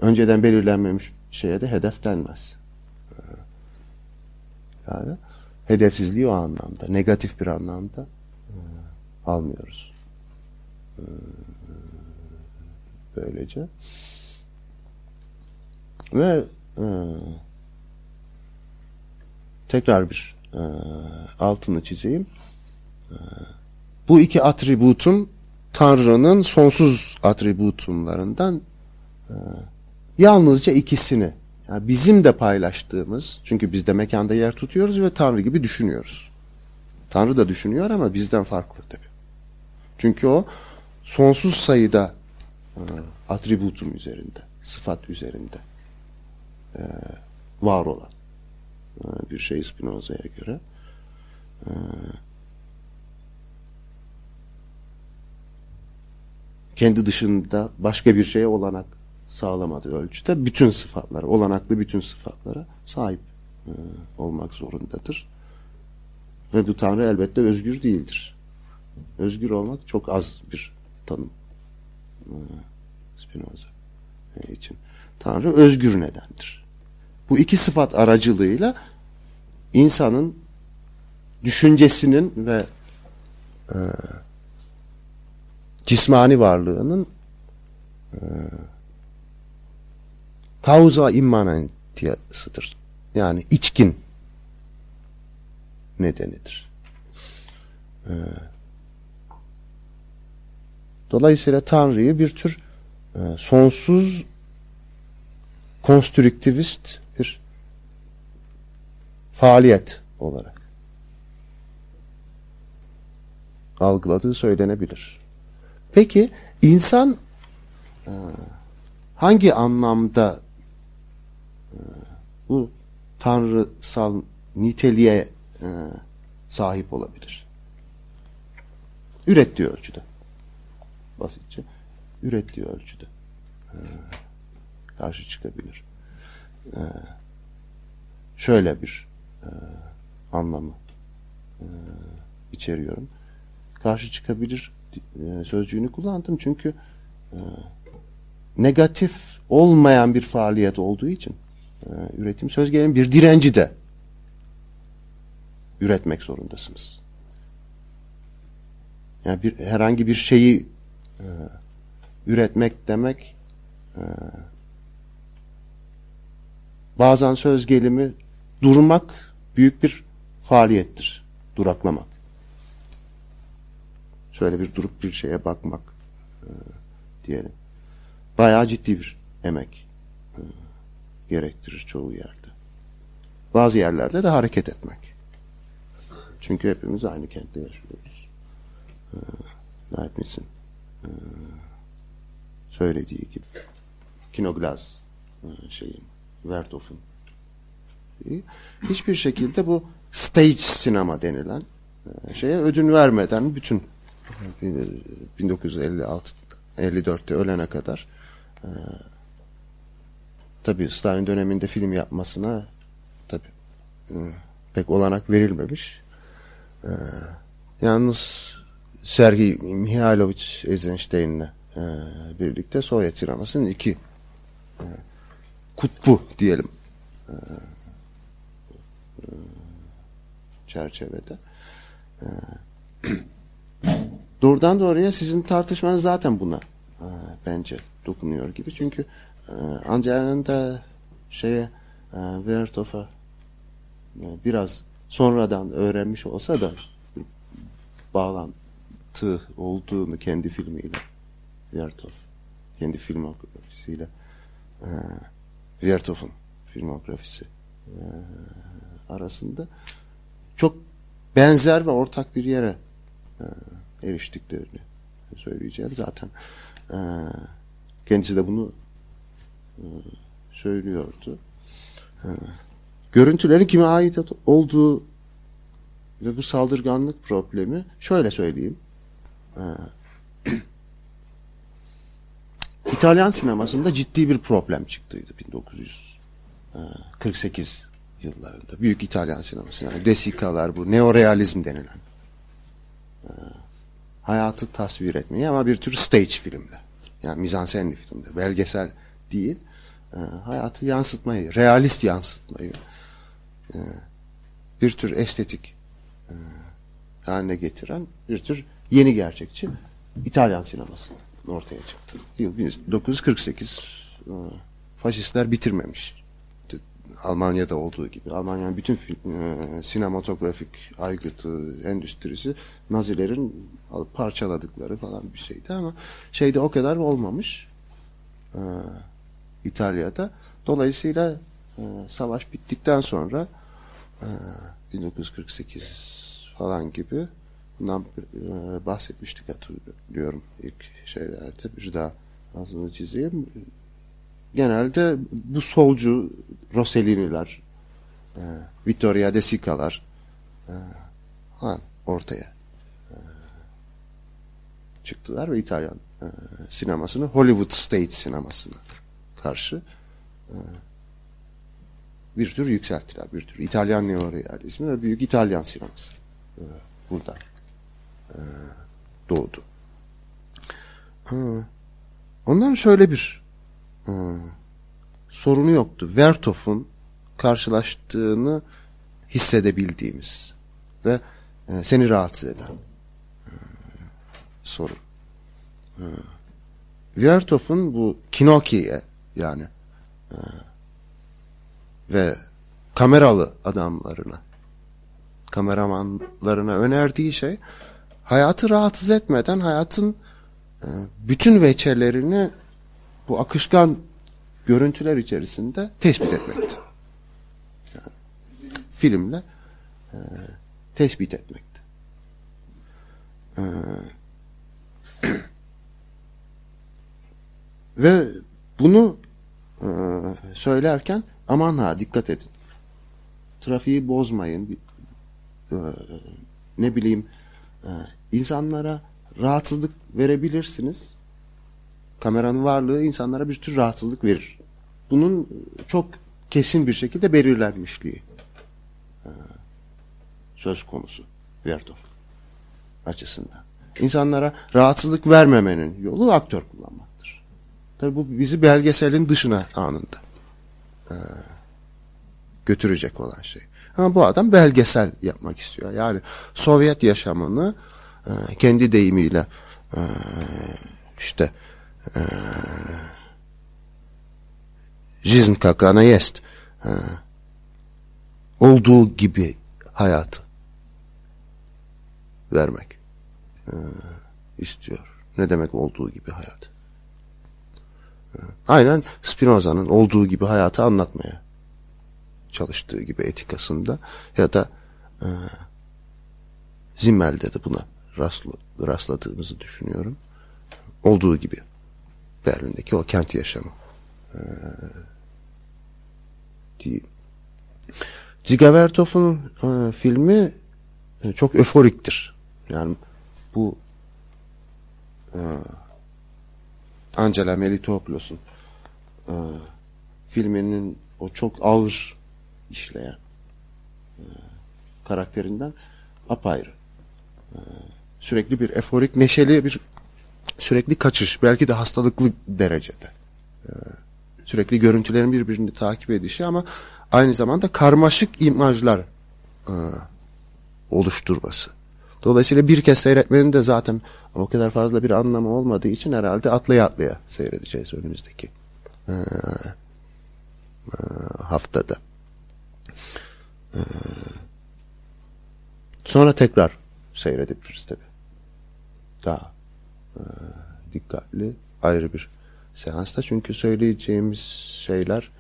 Önceden belirlenmemiş şeye de hedef denmez. E, yani hedefsizliği o anlamda, negatif bir anlamda e, almıyoruz. E, böylece. Ve e, tekrar bir e, altını çizeyim. Bu iki atributun Tanrı'nın sonsuz atributumlarından e, yalnızca ikisini yani bizim de paylaştığımız çünkü biz de mekanda yer tutuyoruz ve Tanrı gibi düşünüyoruz. Tanrı da düşünüyor ama bizden farklı tabi. Çünkü o sonsuz sayıda e, atributun üzerinde, sıfat üzerinde e, var olan e, bir şey Spinoza'ya göre. E, kendi dışında başka bir şeye olanak sağlamadığı ölçüde bütün sıfatlara, olanaklı bütün sıfatlara sahip e, olmak zorundadır. Ve bu Tanrı elbette özgür değildir. Özgür olmak çok az bir tanım. E, Spinoza için. Tanrı özgür nedendir. Bu iki sıfat aracılığıyla insanın düşüncesinin ve e, cismani varlığının e, kauza immanentiyasıdır. Yani içkin nedenidir. E, dolayısıyla Tanrı'yı bir tür e, sonsuz konstrüktivist bir faaliyet olarak algıladığı söylenebilir. Peki insan e, hangi anlamda e, bu tanrısal niteliğe e, sahip olabilir? Ürettiği ölçüde. Basitçe. Ürettiği ölçüde. Karşı çıkabilir. Şöyle bir anlamı içeriyorum. Karşı çıkabilir sözcüğünü kullandım çünkü e, negatif olmayan bir faaliyet olduğu için e, üretim söz gelimi bir direnci de üretmek zorundasınız. Yani bir herhangi bir şeyi e, üretmek demek e, bazen söz gelimi durmak büyük bir faaliyettir. Duraklamak şöyle bir durup bir şeye bakmak e, diyelim. Bayağı ciddi bir emek e, gerektirir çoğu yerde. Bazı yerlerde de hareket etmek. Çünkü hepimiz aynı kentte yaşıyoruz. E, Leibniz'in e, söylediği gibi. Kinoglas e, şeyin, Vertof'un hiçbir şekilde bu stage sinema denilen e, şeye ödün vermeden bütün 1956 54'te ölene kadar e, tabi Stalin döneminde film yapmasına tabi e, pek olanak verilmemiş. E, yalnız Sergei Mihailovich Eisenstein'le e, birlikte Sovyet sinemasının iki e, kutbu diyelim e, e, çerçevede. E, doğrudan doğruya sizin tartışmanız zaten buna e, bence dokunuyor gibi. Çünkü e, Angela'nın da şeye e, Vertof'a e, biraz sonradan öğrenmiş olsa da bağlantı olduğunu kendi filmiyle Vertov kendi filmografisiyle e, Vertov'un filmografisi e, arasında çok benzer ve ortak bir yere e, eriştiklerini söyleyeceğim. Zaten e, kendisi de bunu e, söylüyordu. E, görüntülerin kime ait olduğu ve bu saldırganlık problemi şöyle söyleyeyim. E, İtalyan sinemasında ciddi bir problem çıktıydı 1948 yıllarında. Büyük İtalyan sineması yani Desikalar bu neorealizm denilen hayatı tasvir etmeyi ama bir tür stage filmle. Yani mizansenli filmde. Belgesel değil. E, hayatı yansıtmayı, realist yansıtmayı e, bir tür estetik e, haline getiren bir tür yeni gerçekçi İtalyan sineması ortaya çıktı. Yıl 1948 e, faşistler bitirmemiş. Almanya'da olduğu gibi. Almanya'nın bütün e, sinematografik aygıtı, endüstrisi Nazilerin parçaladıkları falan bir şeydi ama şeyde o kadar olmamış e, İtalya'da. Dolayısıyla e, savaş bittikten sonra e, 1948 falan gibi Bundan e, bahsetmiştik hatırlıyorum ilk şeylerde. Bir daha altını çizeyim. Genelde bu solcu Rossellini'ler, e, Vittoria De Sica'lar e, ortaya e, çıktılar ve İtalyan e, sinemasını Hollywood State sinemasına karşı e, bir tür yükselttiler. Bir tür İtalyan neorealizmi ve büyük İtalyan sineması e, burada e, doğdu. E, ondan şöyle bir e, sorunu yoktu. Vertov'un karşılaştığını hissedebildiğimiz ve e, seni rahatsız eden e, sorun. E, Vertov'un bu Kinoki'ye yani e, ve kameralı adamlarına kameramanlarına önerdiği şey hayatı rahatsız etmeden hayatın e, bütün veçelerini bu akışkan görüntüler içerisinde tespit etmekti. Yani, filmle e, tespit etmekti. E, ve bunu e, söylerken aman ha dikkat edin. Trafiği bozmayın. E, ne bileyim e, insanlara rahatsızlık verebilirsiniz. Kameranın varlığı insanlara bir tür rahatsızlık verir. Bunun çok kesin bir şekilde belirlenmişliği e, söz konusu Vertov açısından. İnsanlara rahatsızlık vermemenin yolu aktör kullanmaktır. Tabi bu bizi belgeselin dışına anında e, götürecek olan şey. Ama bu adam belgesel yapmak istiyor. Yani Sovyet yaşamını e, kendi deyimiyle işte жизнь как она есть e, olduğu gibi hayatı vermek e, istiyor. Ne demek olduğu gibi hayat? E, aynen Spinoza'nın olduğu gibi hayatı anlatmaya çalıştığı gibi etikasında ya da e, Zimmel'de de buna rastla, rastladığımızı düşünüyorum. Olduğu gibi Berlin'deki o kent yaşamı e, diyeyim. Zigavertov'un e, filmi e, çok öforiktir. Yani bu e, Angela Melitopoulos'un e, filminin o çok ağır işleyen karakterinden apayrı. Sürekli bir eforik, neşeli bir sürekli kaçış, belki de hastalıklı derecede. E, sürekli görüntülerin birbirini takip edişi ama aynı zamanda karmaşık imajlar e, oluşturması. Dolayısıyla bir kez seyretmenin de zaten o kadar fazla bir anlamı olmadığı için herhalde atlaya atlaya seyredeceğiz önümüzdeki e, e, haftada. Sonra tekrar seyredebiliriz tabi. Daha dikkatli ayrı bir seansta. Çünkü söyleyeceğimiz şeyler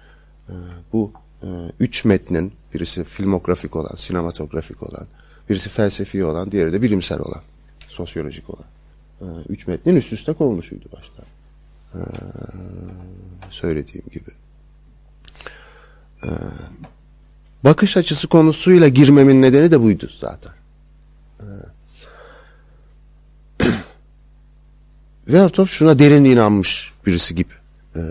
e, bu e, üç metnin birisi filmografik olan, sinematografik olan, birisi felsefi olan, diğeri de bilimsel olan, sosyolojik olan. E, üç metnin üst üste konuluşuydu başta. Söylediğim gibi. Bakış açısı konusuyla girmemin nedeni de buydu zaten. E, Vertov şuna derin inanmış birisi gibi e,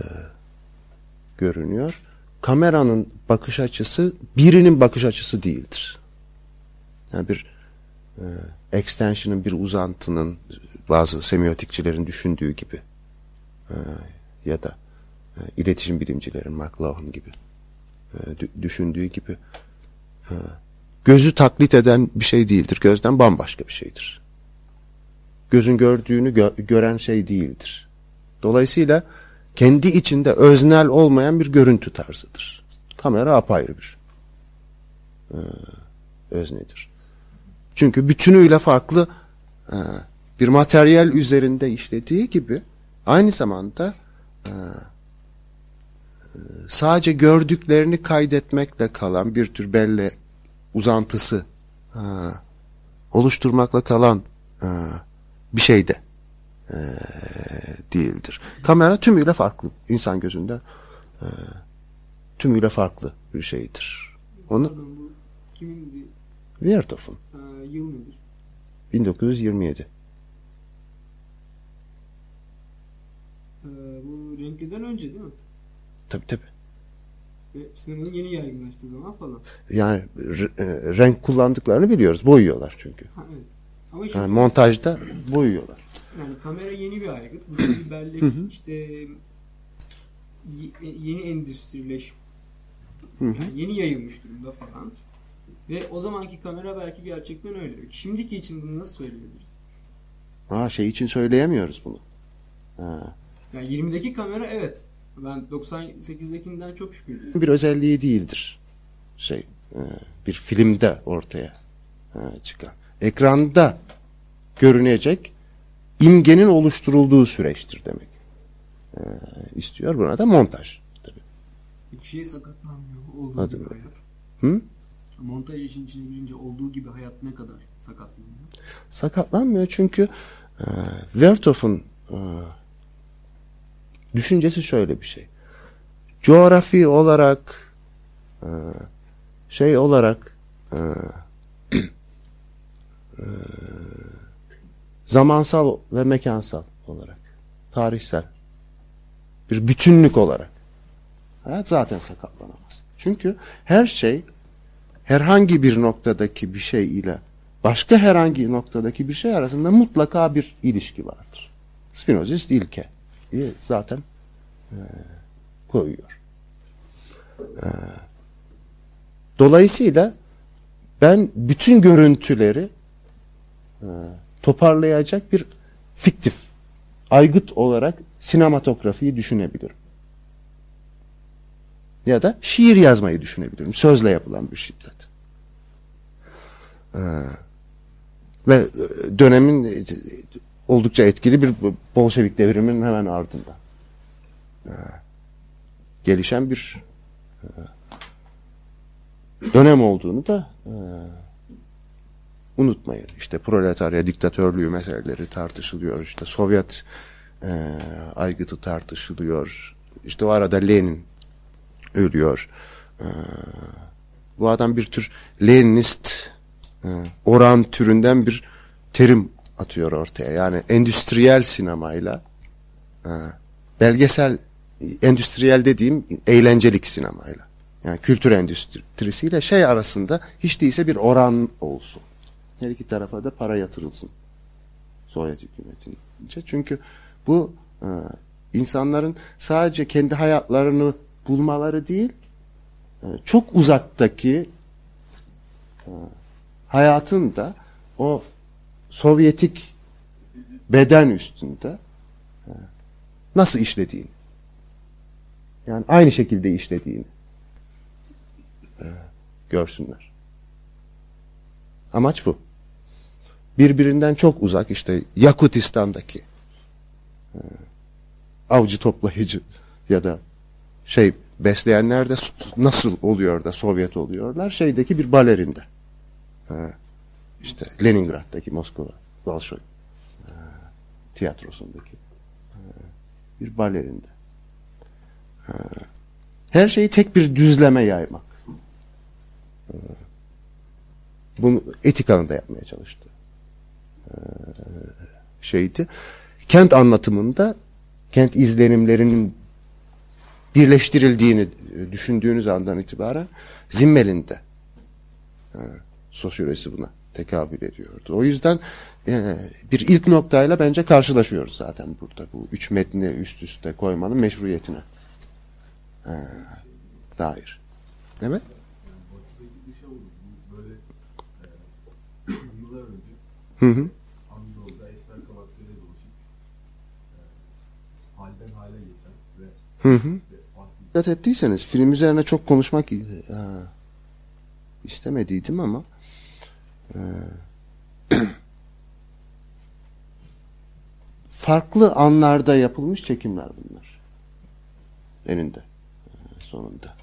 görünüyor. Kameranın bakış açısı birinin bakış açısı değildir. Yani bir e, extension'ın bir uzantının bazı semiotikçilerin düşündüğü gibi e, ya da e, iletişim bilimcilerin McLaughlin gibi e, düşündüğü gibi e, gözü taklit eden bir şey değildir. Gözden bambaşka bir şeydir gözün gördüğünü gö gören şey değildir. Dolayısıyla kendi içinde öznel olmayan bir görüntü tarzıdır. Kamera apayrı bir e, öznedir. Çünkü bütünüyle farklı e, bir materyal üzerinde işlediği gibi aynı zamanda e, sadece gördüklerini kaydetmekle kalan bir tür belli uzantısı e, oluşturmakla kalan e, bir şey de e, değildir. Kamera tümüyle farklı. insan gözünde e, tümüyle farklı bir şeydir. Onu Pardon bu kimin Verhoeff'un e, yıl nedir? 1927. E, bu renkliden önce değil mi? Tabii tabii. Ve sinemanın yeni yaygınlaştığı zaman falan. Yani re- renk kullandıklarını biliyoruz. Boyuyorlar çünkü. Ha, evet. Ama şimdi Yani montajda boyuyorlar. yani kamera yeni bir aygıt. Bu bir bellek işte ye- yeni endüstrileş yani yeni yayılmış durumda falan. Ve o zamanki kamera belki gerçekten öyle. Şimdiki için bunu nasıl söyleyebiliriz? Ha şey için söyleyemiyoruz bunu. Ha. Yani 20'deki kamera evet. Ben 98'dekinden çok şükür. Bir özelliği değildir. Şey e, bir filmde ortaya e, çıkan. Ekranda görünecek imgenin oluşturulduğu süreçtir demek. E, istiyor buna da montaj. Tabii. Bir kişiye sakatlanmıyor. Olduğu Hadi gibi hayat. Hı? Montaj işin içine girince olduğu gibi hayat ne kadar sakatlanıyor? sakatlanmıyor çünkü e, Verhoeff'un e, düşüncesi şöyle bir şey. Coğrafi olarak e, şey olarak e, e, zamansal ve mekansal olarak tarihsel bir bütünlük olarak hayat zaten sakatlanamaz. Çünkü her şey herhangi bir noktadaki bir şey ile başka herhangi noktadaki bir şey arasında mutlaka bir ilişki vardır. Spinozist ilke diye zaten e, koyuyor. E, dolayısıyla ben bütün görüntüleri toparlayacak bir fiktif, aygıt olarak sinematografiyi düşünebilirim. Ya da şiir yazmayı düşünebilirim. Sözle yapılan bir şiddet. Ee, ve e, dönemin e, oldukça etkili bir Bolşevik devriminin hemen ardından ee, gelişen bir e, dönem olduğunu da e, unutmayın. İşte proletarya diktatörlüğü meseleleri tartışılıyor. İşte Sovyet e, aygıtı tartışılıyor. İşte o arada Lenin ölüyor. Ee, bu adam bir tür Leninist e, oran türünden bir terim atıyor ortaya. Yani endüstriyel sinemayla e, belgesel endüstriyel dediğim eğlencelik sinemayla yani kültür endüstrisiyle şey arasında hiç değilse bir oran olsun. Her iki tarafa da para yatırılsın. Sovyet hükümetince. Çünkü bu e, insanların sadece kendi hayatlarını bulmaları değil, e, çok uzaktaki e, hayatın da o Sovyetik beden üstünde e, nasıl işlediğini, yani aynı şekilde işlediğini görsünler. Amaç bu. Birbirinden çok uzak işte Yakutistan'daki avcı toplayıcı ya da şey besleyenler de nasıl oluyor da Sovyet oluyorlar? Şeydeki bir balerinde. Ha, işte Leningrad'daki Moskova Bolşoy tiyatrosundaki ha, bir balerinde. Her şeyi tek bir düzleme yaymak. Bunu etik alanında yapmaya çalıştı. Ha, şeydi. Kent anlatımında kent izlenimlerinin birleştirildiğini düşündüğünüz andan itibaren Zimmel'in de e, sosyolojisi buna tekabül ediyordu. O yüzden e, bir ilk noktayla bence karşılaşıyoruz zaten burada bu üç metni üst üste koymanın meşruiyetine e, dair. Evet? Hı hı. Anadolu'da esrar kavaklarıyla dolaşıp e, halden hale geçen ve Hı hı. Dikkat ettiyseniz film üzerine çok konuşmak e, istemediydim ama e, farklı anlarda yapılmış çekimler bunlar. Eninde e, sonunda.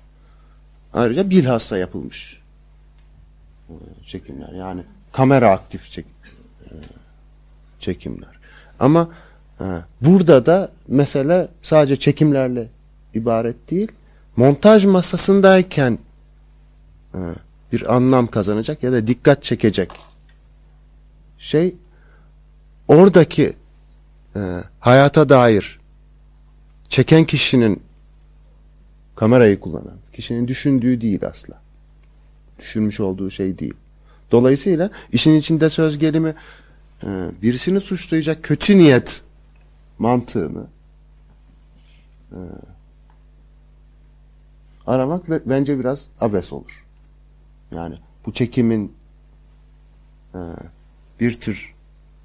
Ayrıca bilhassa yapılmış e, çekimler. Yani kamera aktif çek, çekimler. Ama burada da mesele sadece çekimlerle ibaret değil. Montaj masasındayken bir anlam kazanacak ya da dikkat çekecek şey oradaki hayata dair çeken kişinin kamerayı kullanan kişinin düşündüğü değil asla. Düşünmüş olduğu şey değil. Dolayısıyla işin içinde söz gelimi birisini suçlayacak kötü niyet mantığını e, aramak bence biraz abes olur. Yani bu çekimin e, bir tür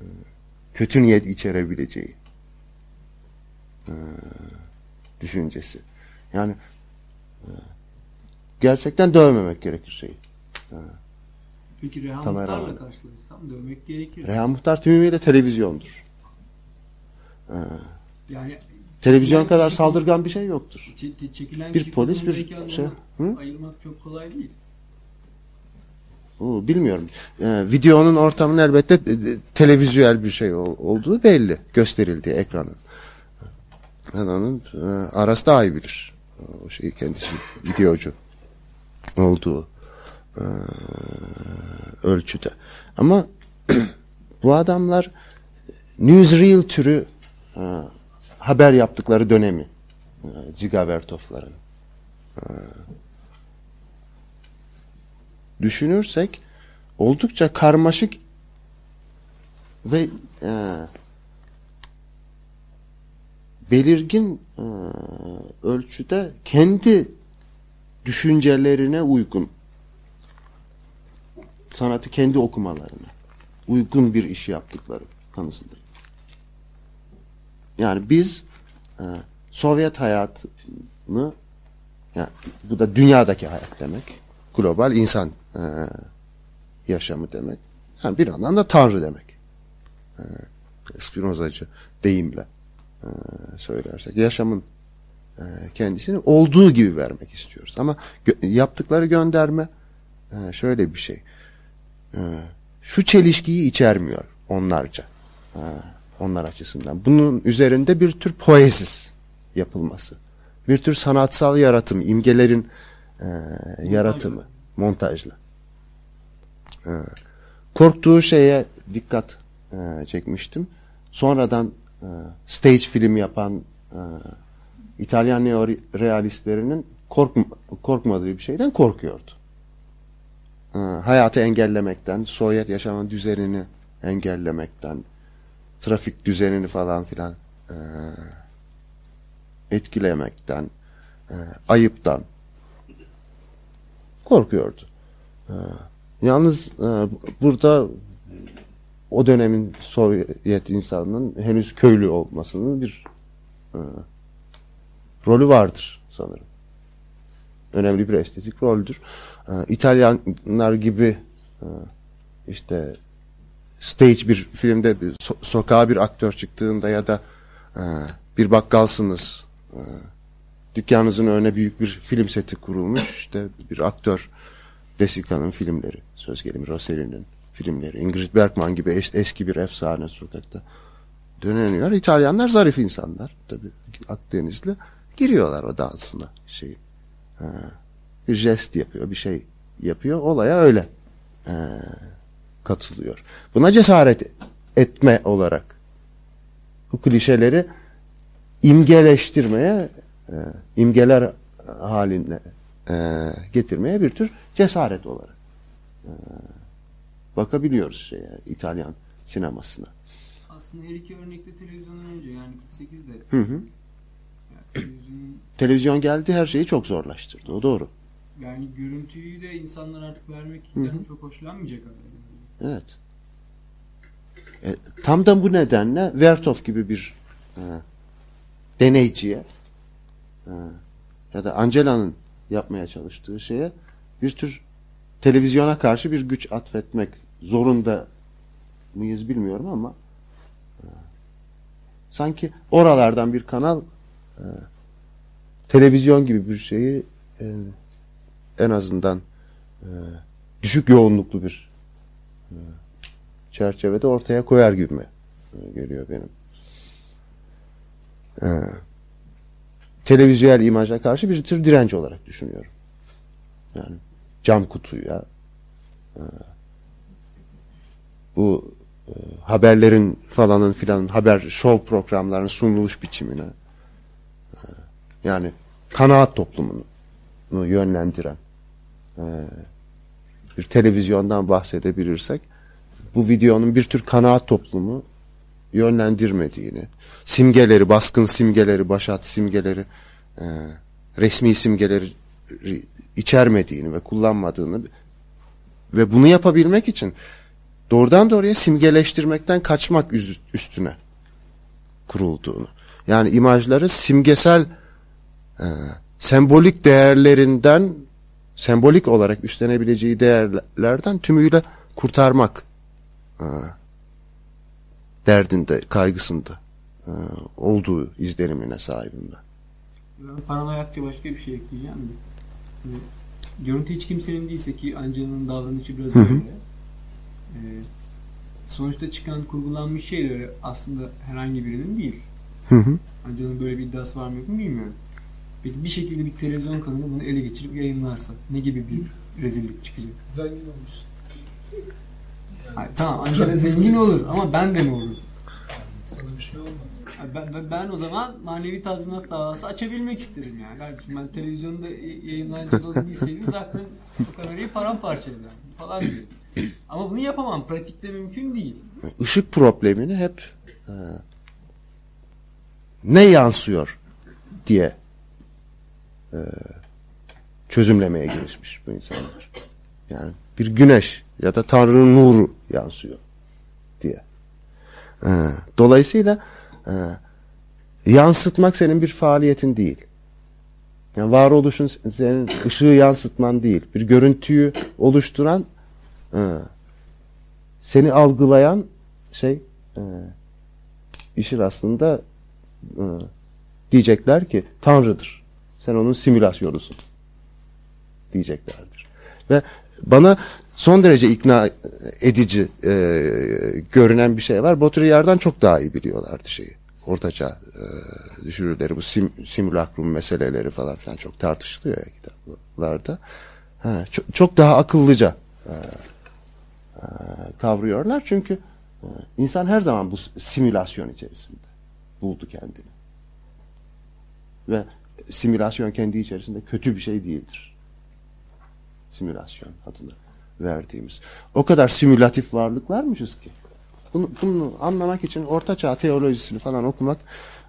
e, kötü niyet içerebileceği e, düşüncesi. Yani e, gerçekten dövmemek gerekir şeyi. Peki Reha Muhtar'la karşılaşsam dövmek gerekir. Reha Muhtar tümüyle televizyondur. Yani Televizyon kadar kişi- saldırgan bir şey yoktur. çe- çe- çekilen Bir polis, bir şey, hı? ayırmak çok kolay değil. Oo, bilmiyorum. Ee, videonun ortamının elbette e, e, televizyonel bir şey ol- olduğu belli. Gösterildiği ekranın. Yani onun e, Aras daha iyi bilir. O şeyi kendisi videocu olduğu e, ölçüde. Ama bu adamlar newsreel türü haber yaptıkları dönemi. E, Ziga Vertov'ların düşünürsek oldukça karmaşık ve e, belirgin e, ölçüde kendi düşüncelerine uygun sanatı kendi okumalarına uygun bir iş yaptıkları kanısıdır. Yani biz e, Sovyet hayatını yani bu da dünyadaki hayat demek. Global insan e, yaşamı demek. Yani bir yandan da Tanrı demek. E, Spinozacı deyimle e, söylersek. Yaşamın e, kendisini olduğu gibi vermek istiyoruz. Ama gö- yaptıkları gönderme e, şöyle bir şey. E, şu çelişkiyi içermiyor onlarca. E, onlar açısından. Bunun üzerinde bir tür poezis yapılması. Bir tür sanatsal yaratım, imgelerin e, yaratımı, montajla. E, korktuğu şeye dikkat e, çekmiştim. Sonradan e, stage film yapan e, İtalyan neorealistlerinin korkma, korkmadığı bir şeyden korkuyordu. E, hayatı engellemekten, Sovyet yaşamın düzenini engellemekten, trafik düzenini falan filan e, etkilemekten, e, ayıptan korkuyordu. E, yalnız e, burada o dönemin Sovyet insanının henüz köylü olmasının bir e, rolü vardır sanırım. Önemli bir estetik roldür. E, İtalyanlar gibi e, işte stage bir filmde bir so- sokağa bir aktör çıktığında ya da e, bir bakkalsınız e, dükkanınızın önüne büyük bir film seti kurulmuş işte bir aktör Desika'nın filmleri söz gelimi Rossellini'nin filmleri Ingrid Bergman gibi es- eski bir efsane sokakta döneniyor. İtalyanlar zarif insanlar tabi Akdenizli giriyorlar o dansına şey bir jest yapıyor bir şey yapıyor olaya öyle e, katılıyor. Buna cesaret etme olarak bu klişeleri imgeleştirmeye, e, imgeler haline e, getirmeye bir tür cesaret olarak e, bakabiliyoruz şeye, İtalyan sinemasına. Aslında her iki örnekte televizyondan önce yani 48'de Hı hı. yani televizyonun Televizyon geldi her şeyi çok zorlaştırdı. O doğru. yani görüntüyü de insanlar artık vermek Hı hı. yani çok hoşlanmayacak adam. Evet. E, tam da bu nedenle Vertov gibi bir e, deneyciye e, ya da Angela'nın yapmaya çalıştığı şeye bir tür televizyona karşı bir güç atfetmek zorunda mıyız bilmiyorum ama e, sanki oralardan bir kanal e, televizyon gibi bir şeyi e, en azından e, düşük yoğunluklu bir çerçevede ortaya koyar gibime e, geliyor benim. Televizyel imaja karşı bir tür direnç olarak düşünüyorum. Yani cam kutuya e, bu e, haberlerin falanın filanın haber şov programlarının sunuluş biçimine e, yani kanaat toplumunu yönlendiren e, bir televizyondan bahsedebilirsek bu videonun bir tür kanaat toplumu yönlendirmediğini, simgeleri, baskın simgeleri, başat simgeleri, e, resmi simgeleri içermediğini ve kullanmadığını ve bunu yapabilmek için doğrudan doğruya simgeleştirmekten kaçmak üstüne kurulduğunu. Yani imajları simgesel e, sembolik değerlerinden sembolik olarak üstlenebileceği değerlerden tümüyle kurtarmak e, derdinde, kaygısında e, olduğu izlenimine sahibim ben. Ben paranoyakça başka bir şey ekleyeceğim de. Yani, görüntü hiç kimsenin değilse ki Angela'nın davranışı biraz öyle. Ee, sonuçta çıkan kurgulanmış şeyleri aslında herhangi birinin değil. Hı hı. Angela'nın böyle bir iddiası var mı yok mu bilmiyorum. Peki bir şekilde bir televizyon kanalı bunu ele geçirip yayınlarsa ne gibi bir rezillik çıkacak? Zengin olmuşsun. Hayır, tamam Angela zengin olur ama ben de mi olurum? Sana bir şey olmaz. Ben, ben, ben o zaman manevi tazminat davası açabilmek isterim yani. Kardeşim ben televizyonda yayınlandığını bilseydim zaten bu kamerayı paramparça ederdim falan diye. Ama bunu yapamam. Pratikte mümkün değil. Işık problemini hep e, ne yansıyor diye e, çözümlemeye girişmiş bu insanlar. Yani bir güneş ya da Tanrı'nın nuru yansıyor diye. E, dolayısıyla e, yansıtmak senin bir faaliyetin değil. Yani varoluşun senin ışığı yansıtman değil. Bir görüntüyü oluşturan e, seni algılayan şey e, işin aslında e, diyecekler ki Tanrı'dır. Sen onun simülasyonusun diyeceklerdir. Ve bana son derece ikna edici e, görünen bir şey var. Baudrillard'dan çok daha iyi biliyorlardı şeyi. Ortaçağ e, düşürürleri, bu sim, simülakrum meseleleri falan filan çok tartışılıyor ya kitaplarda. Ha, çok, çok daha akıllıca e, e, kavruyorlar. Çünkü e, insan her zaman bu simülasyon içerisinde buldu kendini. Ve simülasyon kendi içerisinde kötü bir şey değildir. Simülasyon adını verdiğimiz. O kadar simülatif varlıklarmışız ki. Bunu, bunu anlamak için Orta Çağ teolojisini falan okumak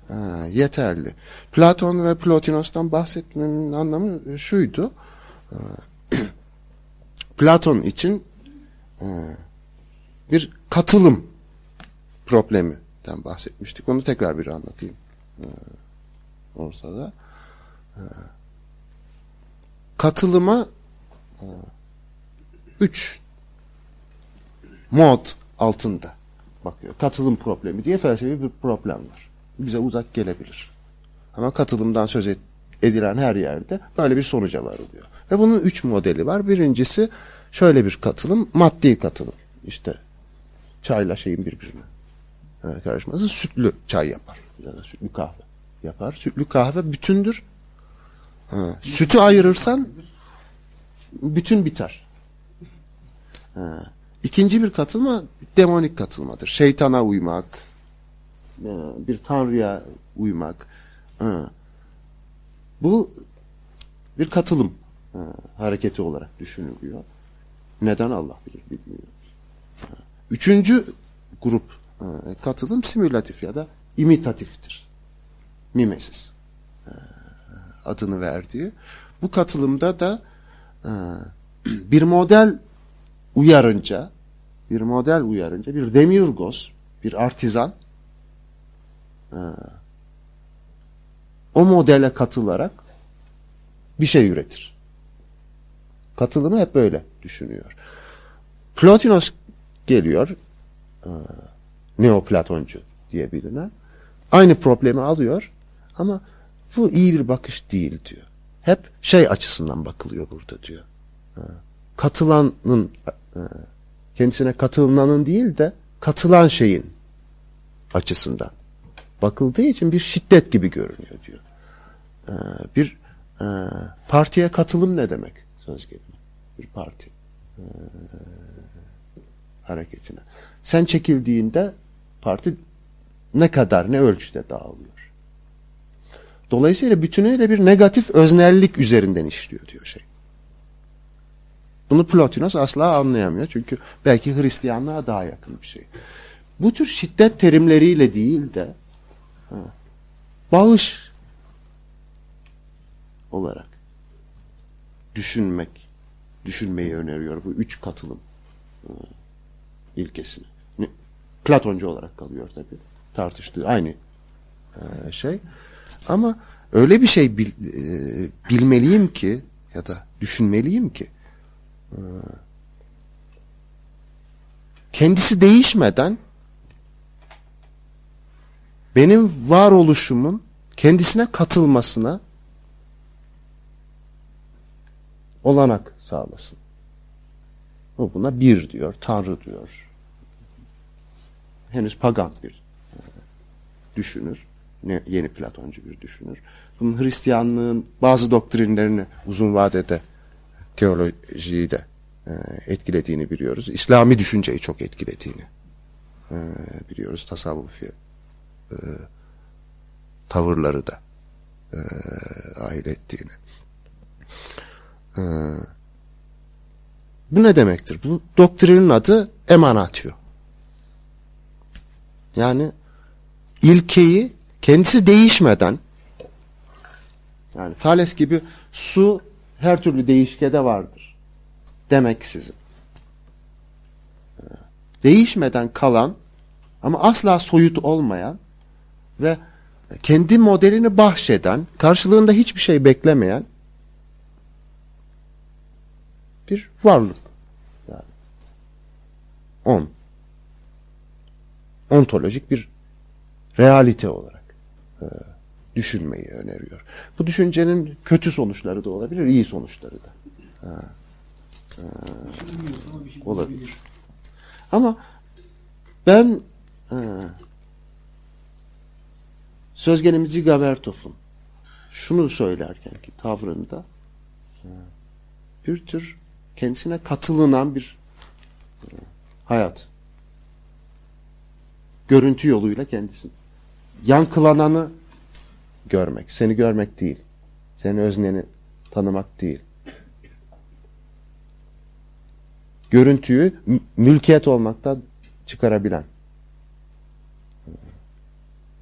e, yeterli. Platon ve Plotinos'tan bahsetmenin anlamı şuydu. E, Platon için e, bir katılım probleminden bahsetmiştik. Onu tekrar bir anlatayım. E, ortada. E, katılıma e, üç mod altında bakıyor. Katılım problemi diye felsefi bir problem var. Bize uzak gelebilir. Ama katılımdan söz edilen her yerde böyle bir sonuca varılıyor. Ve bunun üç modeli var. Birincisi şöyle bir katılım, maddi katılım. İşte çayla şeyin birbirine karışması sütlü çay yapar. Ya da sütlü kahve yapar. Sütlü kahve bütündür. Ha, sütü ayırırsan bütün biter. Ha. İkinci bir katılma demonik katılmadır. Şeytana uymak, bir tanrıya uymak. Ha. Bu bir katılım ha, hareketi olarak düşünülüyor. Neden Allah bilir bilmiyor. Üçüncü grup katılım simülatif ya da imitatiftir. Mimesis adını verdiği. Bu katılımda da bir model uyarınca bir model uyarınca bir demiurgos, bir artizan o modele katılarak bir şey üretir. Katılımı hep böyle düşünüyor. Plotinos geliyor Neoplatoncu diye bilinen. Aynı problemi alıyor ama bu iyi bir bakış değil diyor. Hep şey açısından bakılıyor burada diyor. Katılanın kendisine katılınanın değil de katılan şeyin açısından bakıldığı için bir şiddet gibi görünüyor diyor. Bir e, partiye katılım ne demek söz gelimi? Bir parti e, hareketine. Sen çekildiğinde parti ne kadar ne ölçüde dağılıyor. Dolayısıyla bütünüyle bir negatif öznellik üzerinden işliyor diyor şey. Bunu Plotinos asla anlayamıyor. Çünkü belki Hristiyanlığa daha yakın bir şey. Bu tür şiddet terimleriyle değil de bağış olarak düşünmek, düşünmeyi öneriyor bu üç katılım e, ilkesini. Platoncu olarak kalıyor tabii. Tartıştığı aynı e, şey. Ama öyle bir şey bil- e, bilmeliyim ki ya da düşünmeliyim ki e, kendisi değişmeden benim varoluşumun kendisine katılmasına olanak sağlasın. O buna bir diyor, Tanrı diyor. Henüz pagan bir e, düşünür. Yeni Platoncu bir düşünür. Bunun Hristiyanlığın bazı doktrinlerini uzun vadede teolojiyi de e, etkilediğini biliyoruz. İslami düşünceyi çok etkilediğini e, biliyoruz. Tasavvufi e, tavırları da ahil ettiğini. Bu ne demektir? Bu doktrinin adı emanatio. Yani ilkeyi kendisi değişmeden yani Thales gibi su her türlü değişkede vardır demeksizin. Değişmeden kalan ama asla soyut olmayan ve kendi modelini bahşeden, karşılığında hiçbir şey beklemeyen bir varlık. Yani on. Ontolojik bir realite olarak düşünmeyi öneriyor. Bu düşüncenin kötü sonuçları da olabilir, iyi sonuçları da. Olabilir. Ama ben e, söz gelimi Ziga Vertof'un şunu söylerken ki tavrında e, bir tür kendisine katılınan bir e, hayat görüntü yoluyla kendisini yankılananı görmek, seni görmek değil. Senin özneni tanımak değil. Görüntüyü mü- mülkiyet olmaktan çıkarabilen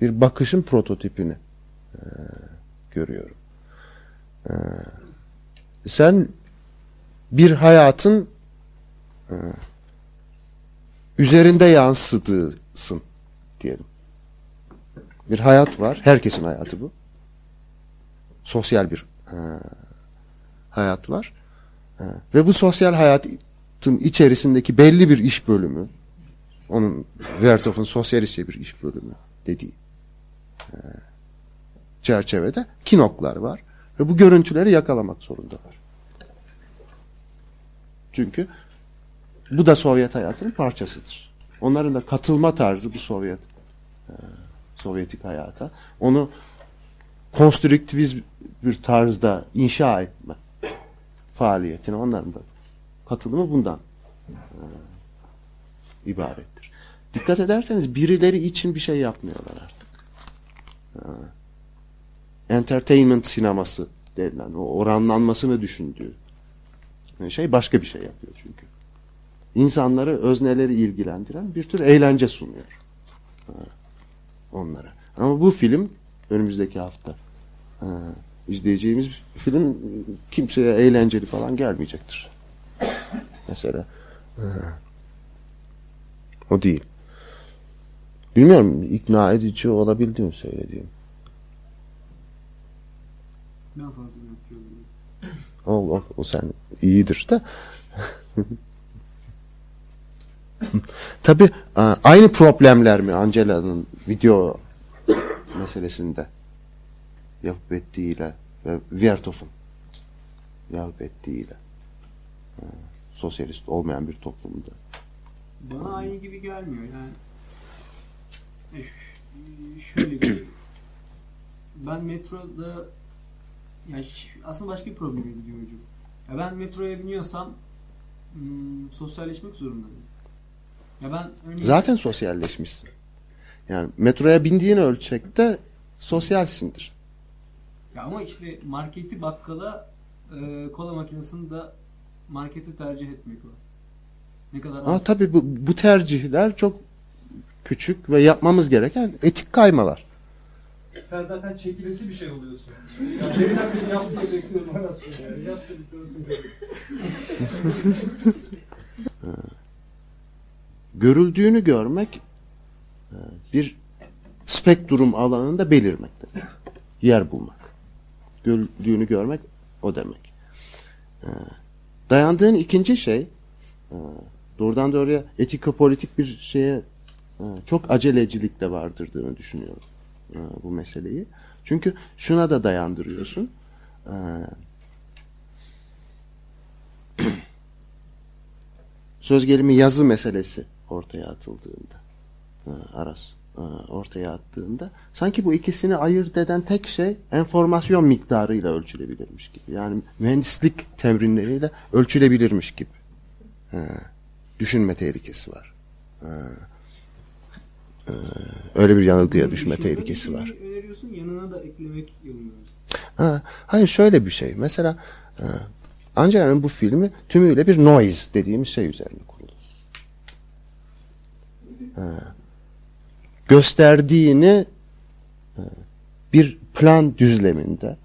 bir bakışın prototipini görüyorum. Sen bir hayatın üzerinde yansıdığısın diyelim. Bir hayat var. Herkesin hayatı bu. Sosyal bir e, hayat var. E, ve bu sosyal hayatın içerisindeki belli bir iş bölümü onun Vertof'un sosyalistçe bir iş bölümü dediği e, çerçevede kinoklar var. Ve bu görüntüleri yakalamak zorundalar. Çünkü bu da Sovyet hayatının parçasıdır. Onların da katılma tarzı bu Sovyet e, Sovyetik hayata. Onu konstrüktivist bir tarzda inşa etme faaliyetine onların da katılımı bundan e, ibarettir. Dikkat ederseniz birileri için bir şey yapmıyorlar artık. E, entertainment sineması denilen o oranlanmasını düşündüğü şey başka bir şey yapıyor çünkü. İnsanları, özneleri ilgilendiren bir tür eğlence sunuyor e, onlara. Ama bu film önümüzdeki hafta e, izleyeceğimiz film kimseye eğlenceli falan gelmeyecektir. Mesela e, o değil. Bilmiyorum ikna edici olabildi mi söylediğim. Daha fazla yapıyor. O, o, o sen iyidir de. Tabi aynı problemler mi Angela'nın video meselesinde yapıp ettiğiyle ve Vertof'un yapıp ettiğiyle sosyalist olmayan bir toplumda Bana aynı gibi gelmiyor yani. E, şöyle bir ben metroda ya ş- aslında başka bir probleme gidiyor hocam. Ya ben metroya biniyorsam hmm, sosyalleşmek zorundayım. Ya ben örneğin Zaten sosyalleşmişsin. Yani metroya bindiğin ölçekte sosyalsindir. ya ama işte marketi bakkala e, kola makinesini de marketi tercih etmek var. Ne kadar Ama az. tabii bu, bu tercihler çok küçük ve yapmamız gereken etik kaymalar. Sen zaten çekilesi bir şey oluyorsun. Yani deminden beri yap diye bekliyoruz yap böyle. Görüldüğünü görmek e, bir spektrum alanında belirmek demek. Yer bulmak. Görüldüğünü görmek o demek. E, Dayandığın ikinci şey e, doğrudan doğruya etikopolitik bir şeye çok acelecilikle vardırdığını düşünüyorum bu meseleyi. Çünkü şuna da dayandırıyorsun. Söz gelimi yazı meselesi ortaya atıldığında e, Aras ortaya attığında sanki bu ikisini ayırt eden tek şey enformasyon miktarıyla ölçülebilirmiş gibi. Yani mühendislik temrinleriyle ölçülebilirmiş gibi. Düşünme tehlikesi var. E, e, öyle bir yanılgıya düşme tehlikesi şey var. öneriyorsun yanına da eklemek yolunda. Ha, hayır şöyle bir şey. Mesela e, Angela'nın bu filmi tümüyle bir noise dediğimiz şey üzerine kurulu. Gösterdiğini e, bir plan düzleminde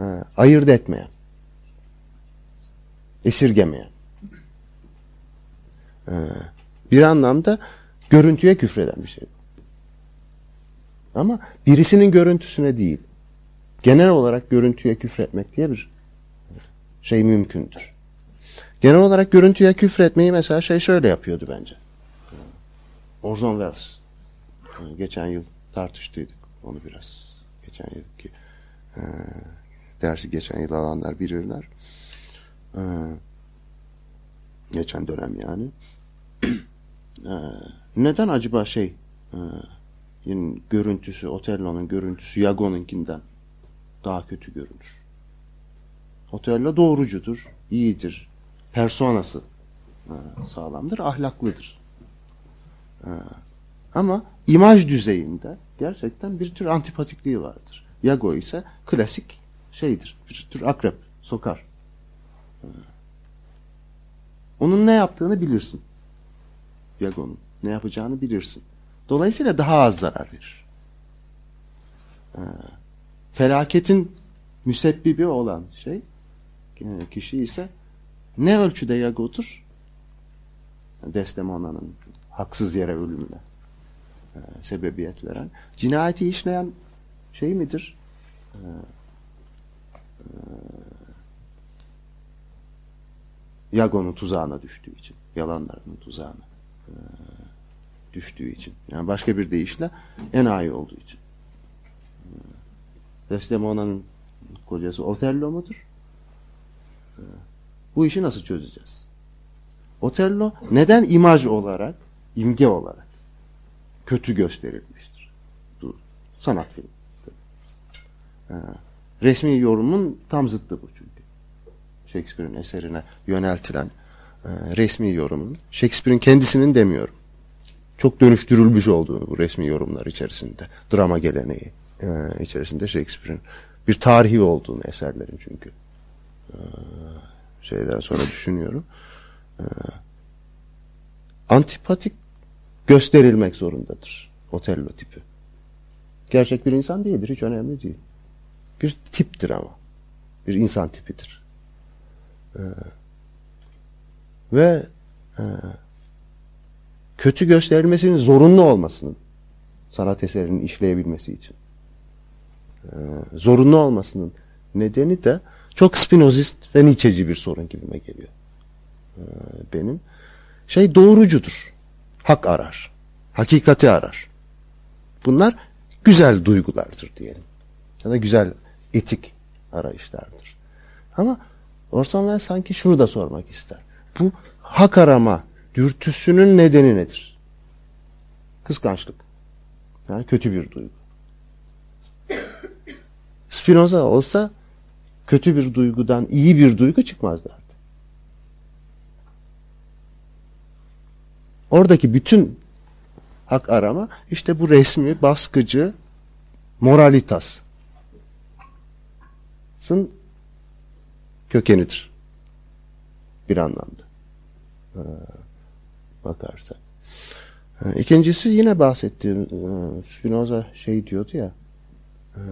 e, ayırt etmeyen, esirgemeyen, e, bir anlamda görüntüye küfreden bir şey. Ama birisinin görüntüsüne değil genel olarak görüntüye küfretmek diye bir şey mümkündür. Genel olarak görüntüye küfretmeyi mesela şey şöyle yapıyordu bence. Orson Welles. Geçen yıl tartıştıydık onu biraz. Geçen yılki e, dersi geçen yıl alanlar bilirler. E, geçen dönem yani. E, neden acaba şey e, görüntüsü, Otello'nun görüntüsü Yago'nunkinden daha kötü görünür. Otello doğrucudur, iyidir, personası e, sağlamdır, ahlaklıdır. Ama imaj düzeyinde gerçekten bir tür antipatikliği vardır. Yago ise klasik şeydir, bir tür akrep, sokar. Onun ne yaptığını bilirsin. Yago'nun ne yapacağını bilirsin. Dolayısıyla daha az zarar verir. E, felaketin müsebbibi olan şey e, kişi ise ne ölçüde yagodur? Desdemona'nın haksız yere ölümüne e, sebebiyet veren. Cinayeti işleyen şey midir? E, e, Yago'nun tuzağına düştüğü için. Yalanlarının tuzağına e, düştüğü için. Yani başka bir deyişle enayi olduğu için. Desdemona'nın kocası Othello mudur? Ee, Bu işi nasıl çözeceğiz? Othello neden imaj olarak, imge olarak kötü gösterilmiştir? Bu sanat filmi. Resmi yorumun tam zıttı bu çünkü. Shakespeare'in eserine yöneltilen e, resmi yorumun, Shakespeare'in kendisinin demiyorum. Çok dönüştürülmüş olduğunu bu resmi yorumlar içerisinde. Drama geleneği e, içerisinde Shakespeare'in bir tarihi olduğunu eserlerin çünkü. E, şeyden sonra düşünüyorum. E, antipatik gösterilmek zorundadır. Otello tipi. Gerçek bir insan değildir. Hiç önemli değil. Bir tiptir ama. Bir insan tipidir. E, ve e, kötü gösterilmesinin zorunlu olmasının sanat eserinin işleyebilmesi için e, zorunlu olmasının nedeni de çok spinozist ve Nietzsche'ci bir sorun gibime geliyor. E, benim şey doğrucudur. Hak arar. Hakikati arar. Bunlar güzel duygulardır diyelim. Ya da güzel etik arayışlardır. Ama Orson Welles sanki şunu da sormak ister. Bu hak arama dürtüsünün nedeni nedir? Kıskançlık. Yani kötü bir duygu. Spinoza olsa kötü bir duygudan iyi bir duygu çıkmaz derdi. Oradaki bütün hak arama işte bu resmi, baskıcı moralitasın kökenidir. Bir anlamda. Ee, bakarsak. Ee, ikincisi yine bahsettiğim e, Spinoza şey diyordu ya e,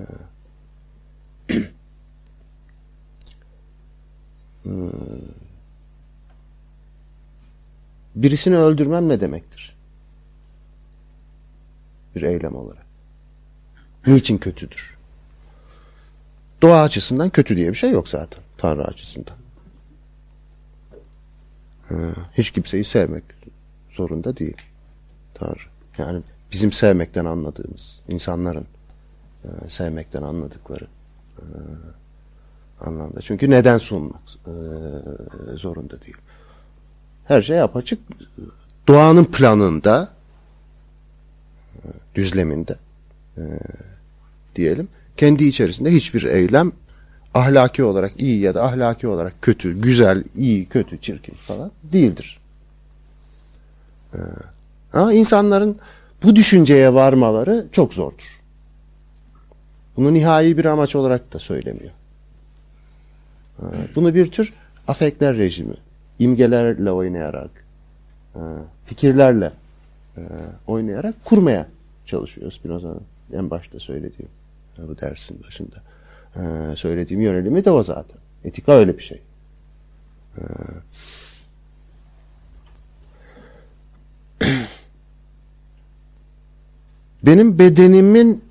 hmm, birisini öldürmem ne demektir? Bir eylem olarak. Niçin kötüdür? Doğa açısından kötü diye bir şey yok zaten. Tanrı açısından. Hiç kimseyi sevmek zorunda değil. Tanrı. Yani bizim sevmekten anladığımız, insanların e, sevmekten anladıkları e, anlamda. Çünkü neden sunmak e, zorunda değil. Her şey apaçık. Doğanın planında, düzleminde diyelim kendi içerisinde hiçbir eylem ahlaki olarak iyi ya da ahlaki olarak kötü, güzel, iyi, kötü, çirkin falan değildir. Ee, ama insanların bu düşünceye varmaları çok zordur. Bunu nihai bir amaç olarak da söylemiyor. Ee, bunu bir tür afekler rejimi, imgelerle oynayarak, e, fikirlerle e, oynayarak kurmaya çalışıyor Spinoza'nın en başta söylediğim bu dersin başında söylediğim yönelimi de o zaten. Etika öyle bir şey. Benim bedenimin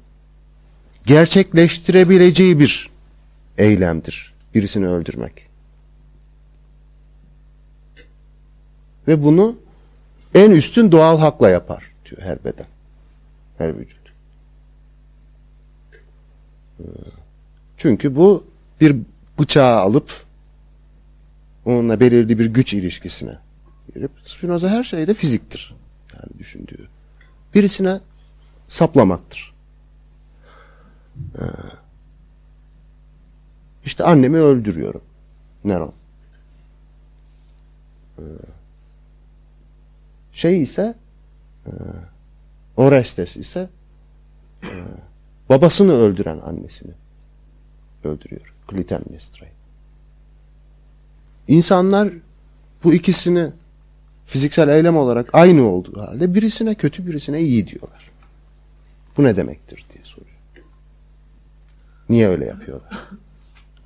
gerçekleştirebileceği bir eylemdir. Birisini öldürmek. Ve bunu en üstün doğal hakla yapar diyor her beden. Her vücut. Çünkü bu bir bıçağı alıp onunla belirli bir güç ilişkisine girip Spinoza her şeyde fiziktir. Yani düşündüğü. Birisine saplamaktır. Ee, işte annemi öldürüyorum. Neron. Şey ise e, Orestes ise e, babasını öldüren annesini öldürüyor. Klitemnestra. İnsanlar bu ikisini fiziksel eylem olarak aynı olduğu halde birisine kötü birisine iyi diyorlar. Bu ne demektir diye soruyor. Niye öyle yapıyorlar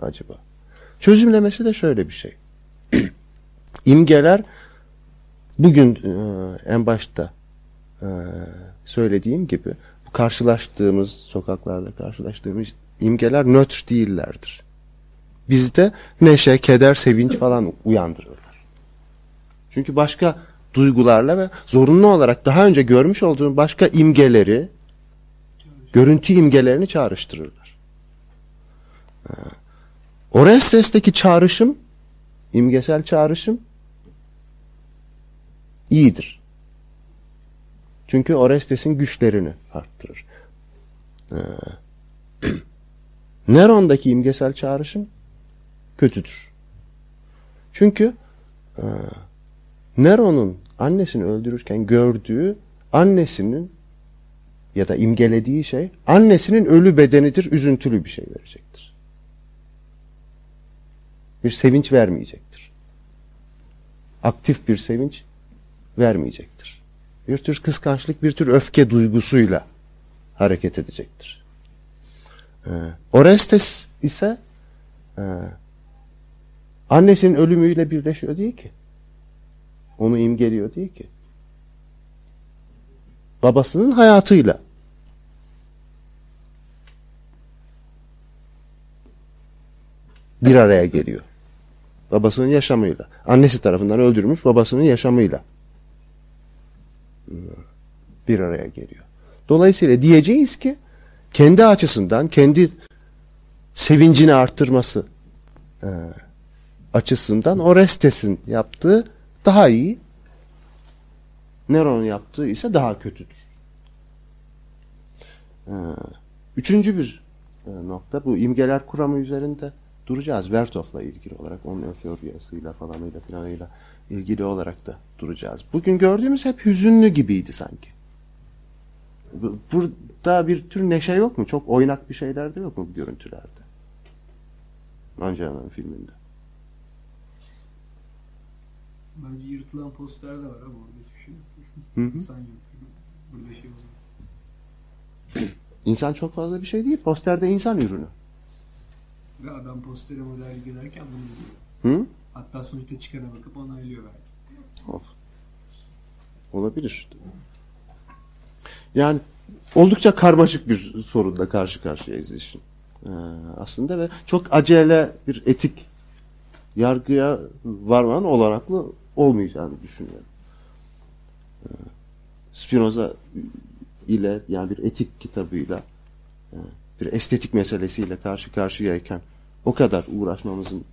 acaba? Çözümlemesi de şöyle bir şey. İmgeler bugün e, en başta e, söylediğim gibi karşılaştığımız sokaklarda karşılaştığımız imgeler nötr değillerdir. Bizde neşe, keder, sevinç falan uyandırırlar. Çünkü başka duygularla ve zorunlu olarak daha önce görmüş olduğun başka imgeleri, görüntü imgelerini çağrıştırırlar. Ee, Orestes'teki çağrışım, imgesel çağrışım iyidir. Çünkü Orestes'in güçlerini arttırır. Ee, Neron'daki imgesel çağrışım kötüdür. Çünkü e, Neron'un annesini öldürürken gördüğü annesinin ya da imgelediği şey annesinin ölü bedenidir, üzüntülü bir şey verecektir. Bir sevinç vermeyecektir. Aktif bir sevinç vermeyecektir. Bir tür kıskançlık, bir tür öfke duygusuyla hareket edecektir. Ee, Orestes ise e, annesinin ölümüyle birleşiyor değil ki. Onu imgeliyor değil ki. Babasının hayatıyla. Bir araya geliyor. Babasının yaşamıyla. Annesi tarafından öldürmüş babasının yaşamıyla. Bir araya geliyor. Dolayısıyla diyeceğiz ki kendi açısından kendi sevincini arttırması e, açısından Orestes'in yaptığı daha iyi Neron yaptığı ise daha kötüdür. Ee, üçüncü bir e, nokta bu imgeler kuramı üzerinde duracağız. Vertov'la ilgili olarak, onun öforiyasıyla falanıyla filanıyla ilgili olarak da duracağız. Bugün gördüğümüz hep hüzünlü gibiydi sanki. Bu- Burada bir tür neşe yok mu? Çok oynak bir şeyler de yok mu bu görüntülerde? Angela'nın filminde. Bence yırtılan poster de var ama orada hiçbir şey yok. Hı hı. İnsan yok. Burada şey olmaz. İnsan çok fazla bir şey değil. Posterde insan ürünü. Ve adam postere model giderken bunu biliyor. Hı? Hatta sonuçta çıkana bakıp onaylıyor belki. Olabilir. Yani oldukça karmaşık bir sorunla karşı karşıyayız işin. Ee, aslında ve çok acele bir etik yargıya varmanın olanaklı olmayacağını düşünüyorum. Ee, Spinoza ile yani bir etik kitabıyla e, bir estetik meselesiyle karşı karşıyayken o kadar uğraşmamızın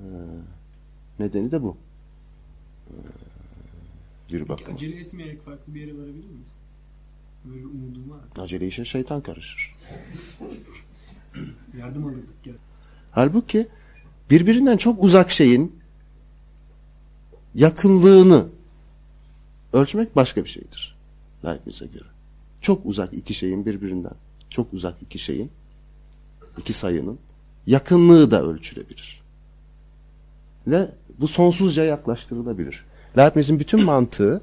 e, nedeni de bu. Bir bakıma. Acele etmeyerek farklı bir yere varabilir miyiz? Böyle umudum var. Acele işe şeytan karışır. Yardım alırdık ya. Halbuki birbirinden çok uzak şeyin yakınlığını ölçmek başka bir şeydir. Leibniz'e göre. Çok uzak iki şeyin birbirinden, çok uzak iki şeyin, iki sayının yakınlığı da ölçülebilir. Ve bu sonsuzca yaklaştırılabilir. Leibniz'in bütün mantığı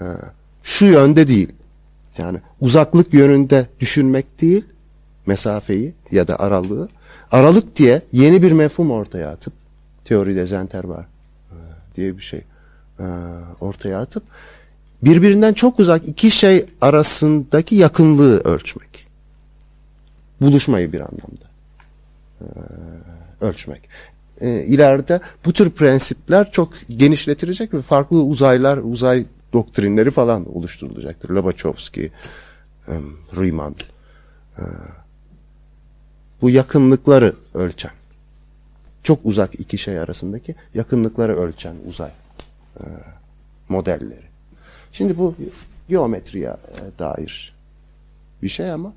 e, şu yönde değil. Yani uzaklık yönünde düşünmek değil, mesafeyi ya da aralığı. Aralık diye yeni bir mefhum ortaya atıp, teoride Zenter var e, diye bir şey e, ortaya atıp, birbirinden çok uzak iki şey arasındaki yakınlığı ölçmek. Buluşmayı bir anlamda ölçmek. E, ileride bu tür prensipler çok genişletilecek ve farklı uzaylar, uzay doktrinleri falan oluşturulacaktır. Lobachevsky, e, Riemann. E, bu yakınlıkları ölçen, çok uzak iki şey arasındaki yakınlıkları ölçen uzay e, modelleri. Şimdi bu geometriye e, dair bir şey ama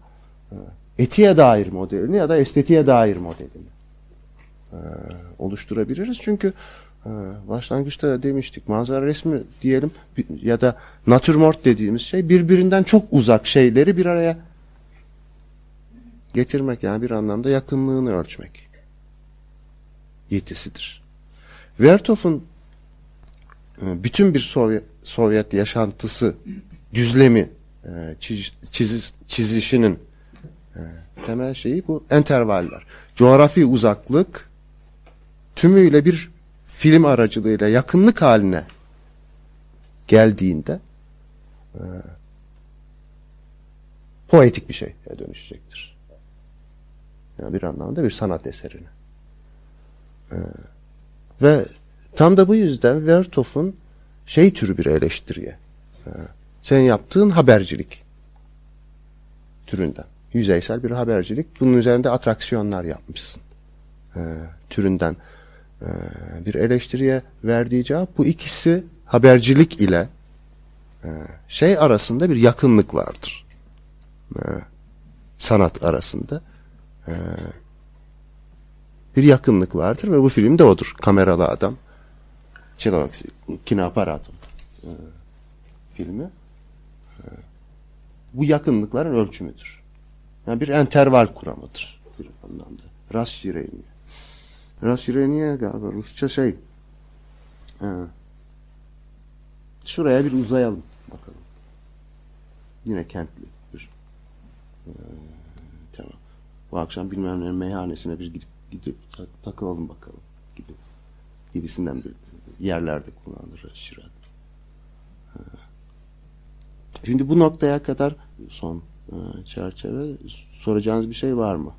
e, etiğe dair modelini ya da estetiğe dair modelini oluşturabiliriz. Çünkü e, başlangıçta demiştik manzara resmi diyelim ya da natürmort dediğimiz şey birbirinden çok uzak şeyleri bir araya getirmek yani bir anlamda yakınlığını ölçmek yetisidir. Vertov'un e, bütün bir Sovyet, Sovyet yaşantısı düzlemi e, çiz, çiziz- çizişinin e, temel şeyi bu entervaller. Coğrafi uzaklık tümüyle bir film aracılığıyla yakınlık haline geldiğinde e, poetik bir şeye dönüşecektir. Yani bir anlamda bir sanat eserine. E, ve tam da bu yüzden Vertov'un şey türü bir eleştiriye e, sen yaptığın habercilik türünden. Yüzeysel bir habercilik. Bunun üzerinde atraksiyonlar yapmışsın. E, türünden ee, bir eleştiriye verdiği cevap bu ikisi habercilik ile e, şey arasında bir yakınlık vardır. E, sanat arasında e, bir yakınlık vardır ve bu film de odur. Kameralı adam. Şey Çelovak Kinaparatım filmi. Bu yakınlıkların ölçümüdür. Yani bir enterval kuramıdır bir anlamda. Rast yüreğini. Raşireniye galiba Rusça şey. Ee, şuraya bir uzayalım bakalım. Yine kentli bir. Ee, tamam. Bu akşam bilmem ne meyhanesine bir gidip gidip takılalım bakalım gibi gibisinden bir yerlerde kullanılır şirat. Şimdi bu noktaya kadar son çerçeve soracağınız bir şey var mı?